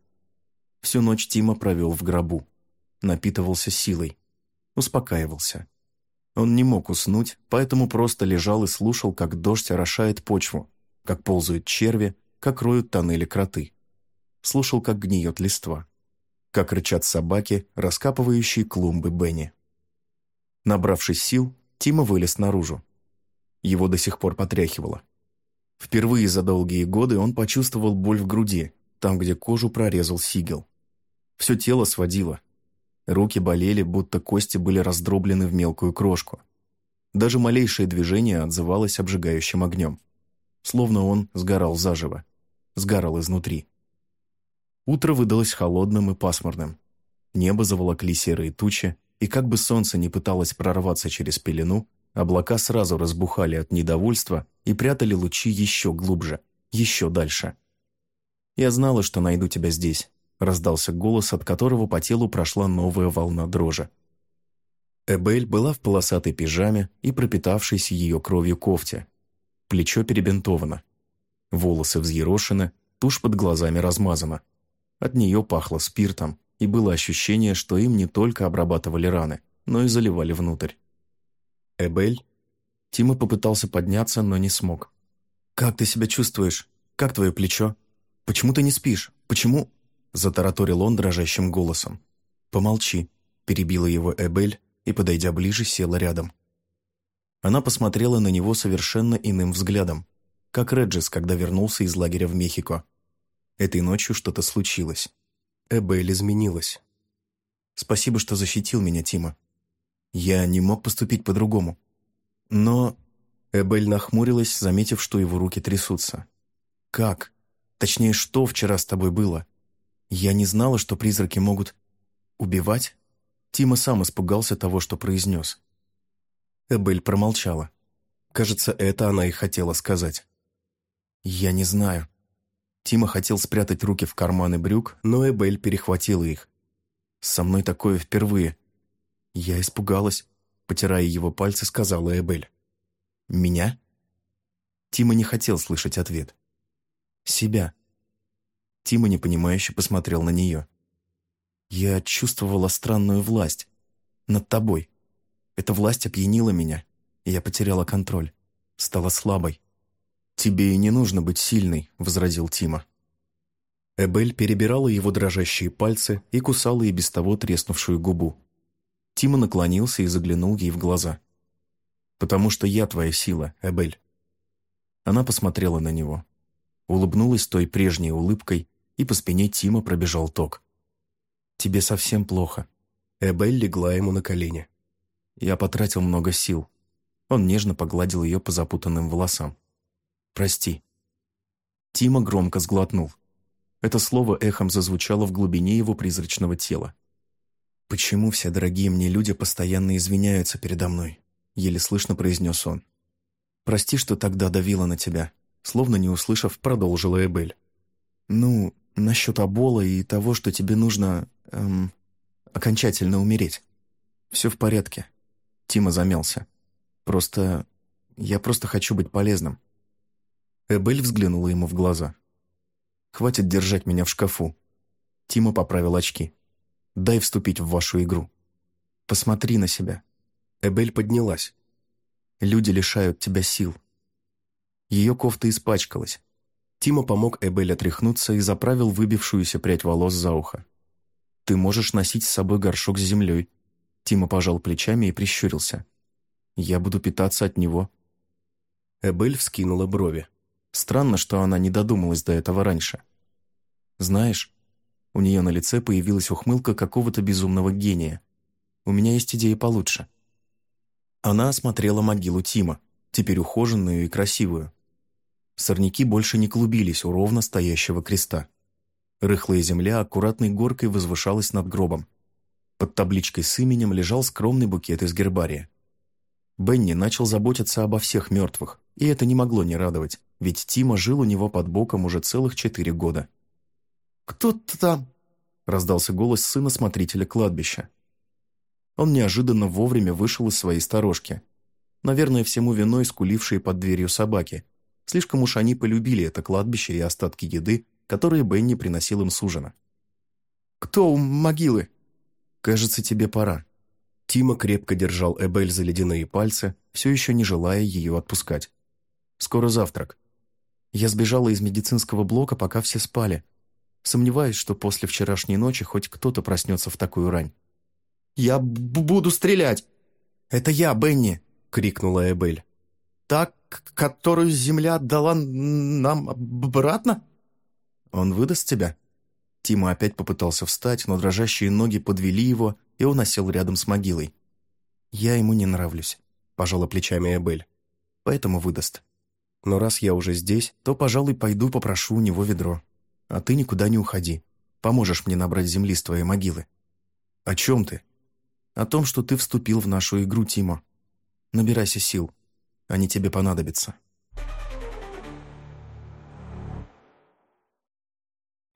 Всю ночь Тима провел в гробу, напитывался силой, успокаивался. Он не мог уснуть, поэтому просто лежал и слушал, как дождь орошает почву, как ползают черви, как роют тоннели кроты. Слушал, как гниет листва. Как рычат собаки, раскапывающие клумбы Бенни. Набравшись сил, Тима вылез наружу. Его до сих пор потряхивало. Впервые за долгие годы он почувствовал боль в груди, там, где кожу прорезал сигел. Все тело сводило. Руки болели, будто кости были раздроблены в мелкую крошку. Даже малейшее движение отзывалось обжигающим огнем. Словно он сгорал заживо сгорал изнутри. Утро выдалось холодным и пасмурным. Небо заволокли серые тучи, и как бы солнце не пыталось прорваться через пелену, облака сразу разбухали от недовольства и прятали лучи еще глубже, еще дальше. «Я знала, что найду тебя здесь», — раздался голос, от которого по телу прошла новая волна дрожи. Эбель была в полосатой пижаме и пропитавшейся ее кровью кофте. Плечо перебинтовано, Волосы взъерошены, тушь под глазами размазана. От нее пахло спиртом, и было ощущение, что им не только обрабатывали раны, но и заливали внутрь. «Эбель?» Тима попытался подняться, но не смог. «Как ты себя чувствуешь? Как твое плечо? Почему ты не спишь? Почему?» Затараторил он дрожащим голосом. «Помолчи», — перебила его Эбель и, подойдя ближе, села рядом. Она посмотрела на него совершенно иным взглядом, как Реджис, когда вернулся из лагеря в Мехико. Этой ночью что-то случилось. Эбель изменилась. Спасибо, что защитил меня, Тима. Я не мог поступить по-другому. Но... Эбель нахмурилась, заметив, что его руки трясутся. «Как? Точнее, что вчера с тобой было? Я не знала, что призраки могут... убивать?» Тима сам испугался того, что произнес. Эбель промолчала. Кажется, это она и хотела сказать. «Я не знаю». Тима хотел спрятать руки в карманы брюк, но Эбель перехватила их. «Со мной такое впервые». Я испугалась, потирая его пальцы, сказала Эбель. «Меня?» Тима не хотел слышать ответ. «Себя». Тима непонимающе посмотрел на нее. «Я чувствовала странную власть. Над тобой. Эта власть опьянила меня, и я потеряла контроль. Стала слабой. «Тебе и не нужно быть сильной», — возразил Тима. Эбель перебирала его дрожащие пальцы и кусала и без того треснувшую губу. Тима наклонился и заглянул ей в глаза. «Потому что я твоя сила, Эбель». Она посмотрела на него, улыбнулась той прежней улыбкой, и по спине Тима пробежал ток. «Тебе совсем плохо». Эбель легла ему на колени. Я потратил много сил. Он нежно погладил ее по запутанным волосам. Прости». Тима громко сглотнул. Это слово эхом зазвучало в глубине его призрачного тела. «Почему все дорогие мне люди постоянно извиняются передо мной?» Еле слышно произнес он. «Прости, что тогда давила на тебя», словно не услышав, продолжила Эбель. «Ну, насчет Абола и того, что тебе нужно... Эм, окончательно умереть. Все в порядке». Тима замялся. «Просто... я просто хочу быть полезным. Эбель взглянула ему в глаза. «Хватит держать меня в шкафу». Тима поправил очки. «Дай вступить в вашу игру. Посмотри на себя». Эбель поднялась. «Люди лишают тебя сил». Ее кофта испачкалась. Тима помог Эбель отряхнуться и заправил выбившуюся прядь волос за ухо. Ты можешь носить с собой горшок с землей. Тима пожал плечами и прищурился. Я буду питаться от него. Эбель вскинула брови. Странно, что она не додумалась до этого раньше. Знаешь, у нее на лице появилась ухмылка какого-то безумного гения. У меня есть идея получше. Она осмотрела могилу Тима, теперь ухоженную и красивую. Сорняки больше не клубились у ровно стоящего креста. Рыхлая земля аккуратной горкой возвышалась над гробом. Под табличкой с именем лежал скромный букет из гербария. Бенни начал заботиться обо всех мертвых, и это не могло не радовать, ведь Тима жил у него под боком уже целых четыре года. «Кто-то там!» — раздался голос сына смотрителя кладбища. Он неожиданно вовремя вышел из своей сторожки. Наверное, всему виной скулившие под дверью собаки. Слишком уж они полюбили это кладбище и остатки еды, которые Бенни приносил им с ужина. «Кто у могилы?» «Кажется, тебе пора». Тима крепко держал Эбель за ледяные пальцы, все еще не желая ее отпускать. «Скоро завтрак. Я сбежала из медицинского блока, пока все спали. Сомневаюсь, что после вчерашней ночи хоть кто-то проснется в такую рань. «Я буду стрелять!» «Это я, Бенни!» — крикнула Эбель. «Так, которую земля отдала нам обратно?» «Он выдаст тебя?» Тима опять попытался встать, но дрожащие ноги подвели его, и он осел рядом с могилой. «Я ему не нравлюсь», — пожала плечами Эбель. «Поэтому выдаст. Но раз я уже здесь, то, пожалуй, пойду попрошу у него ведро. А ты никуда не уходи. Поможешь мне набрать земли с твоей могилы». «О чем ты?» «О том, что ты вступил в нашу игру, Тима. Набирайся сил. Они тебе понадобятся».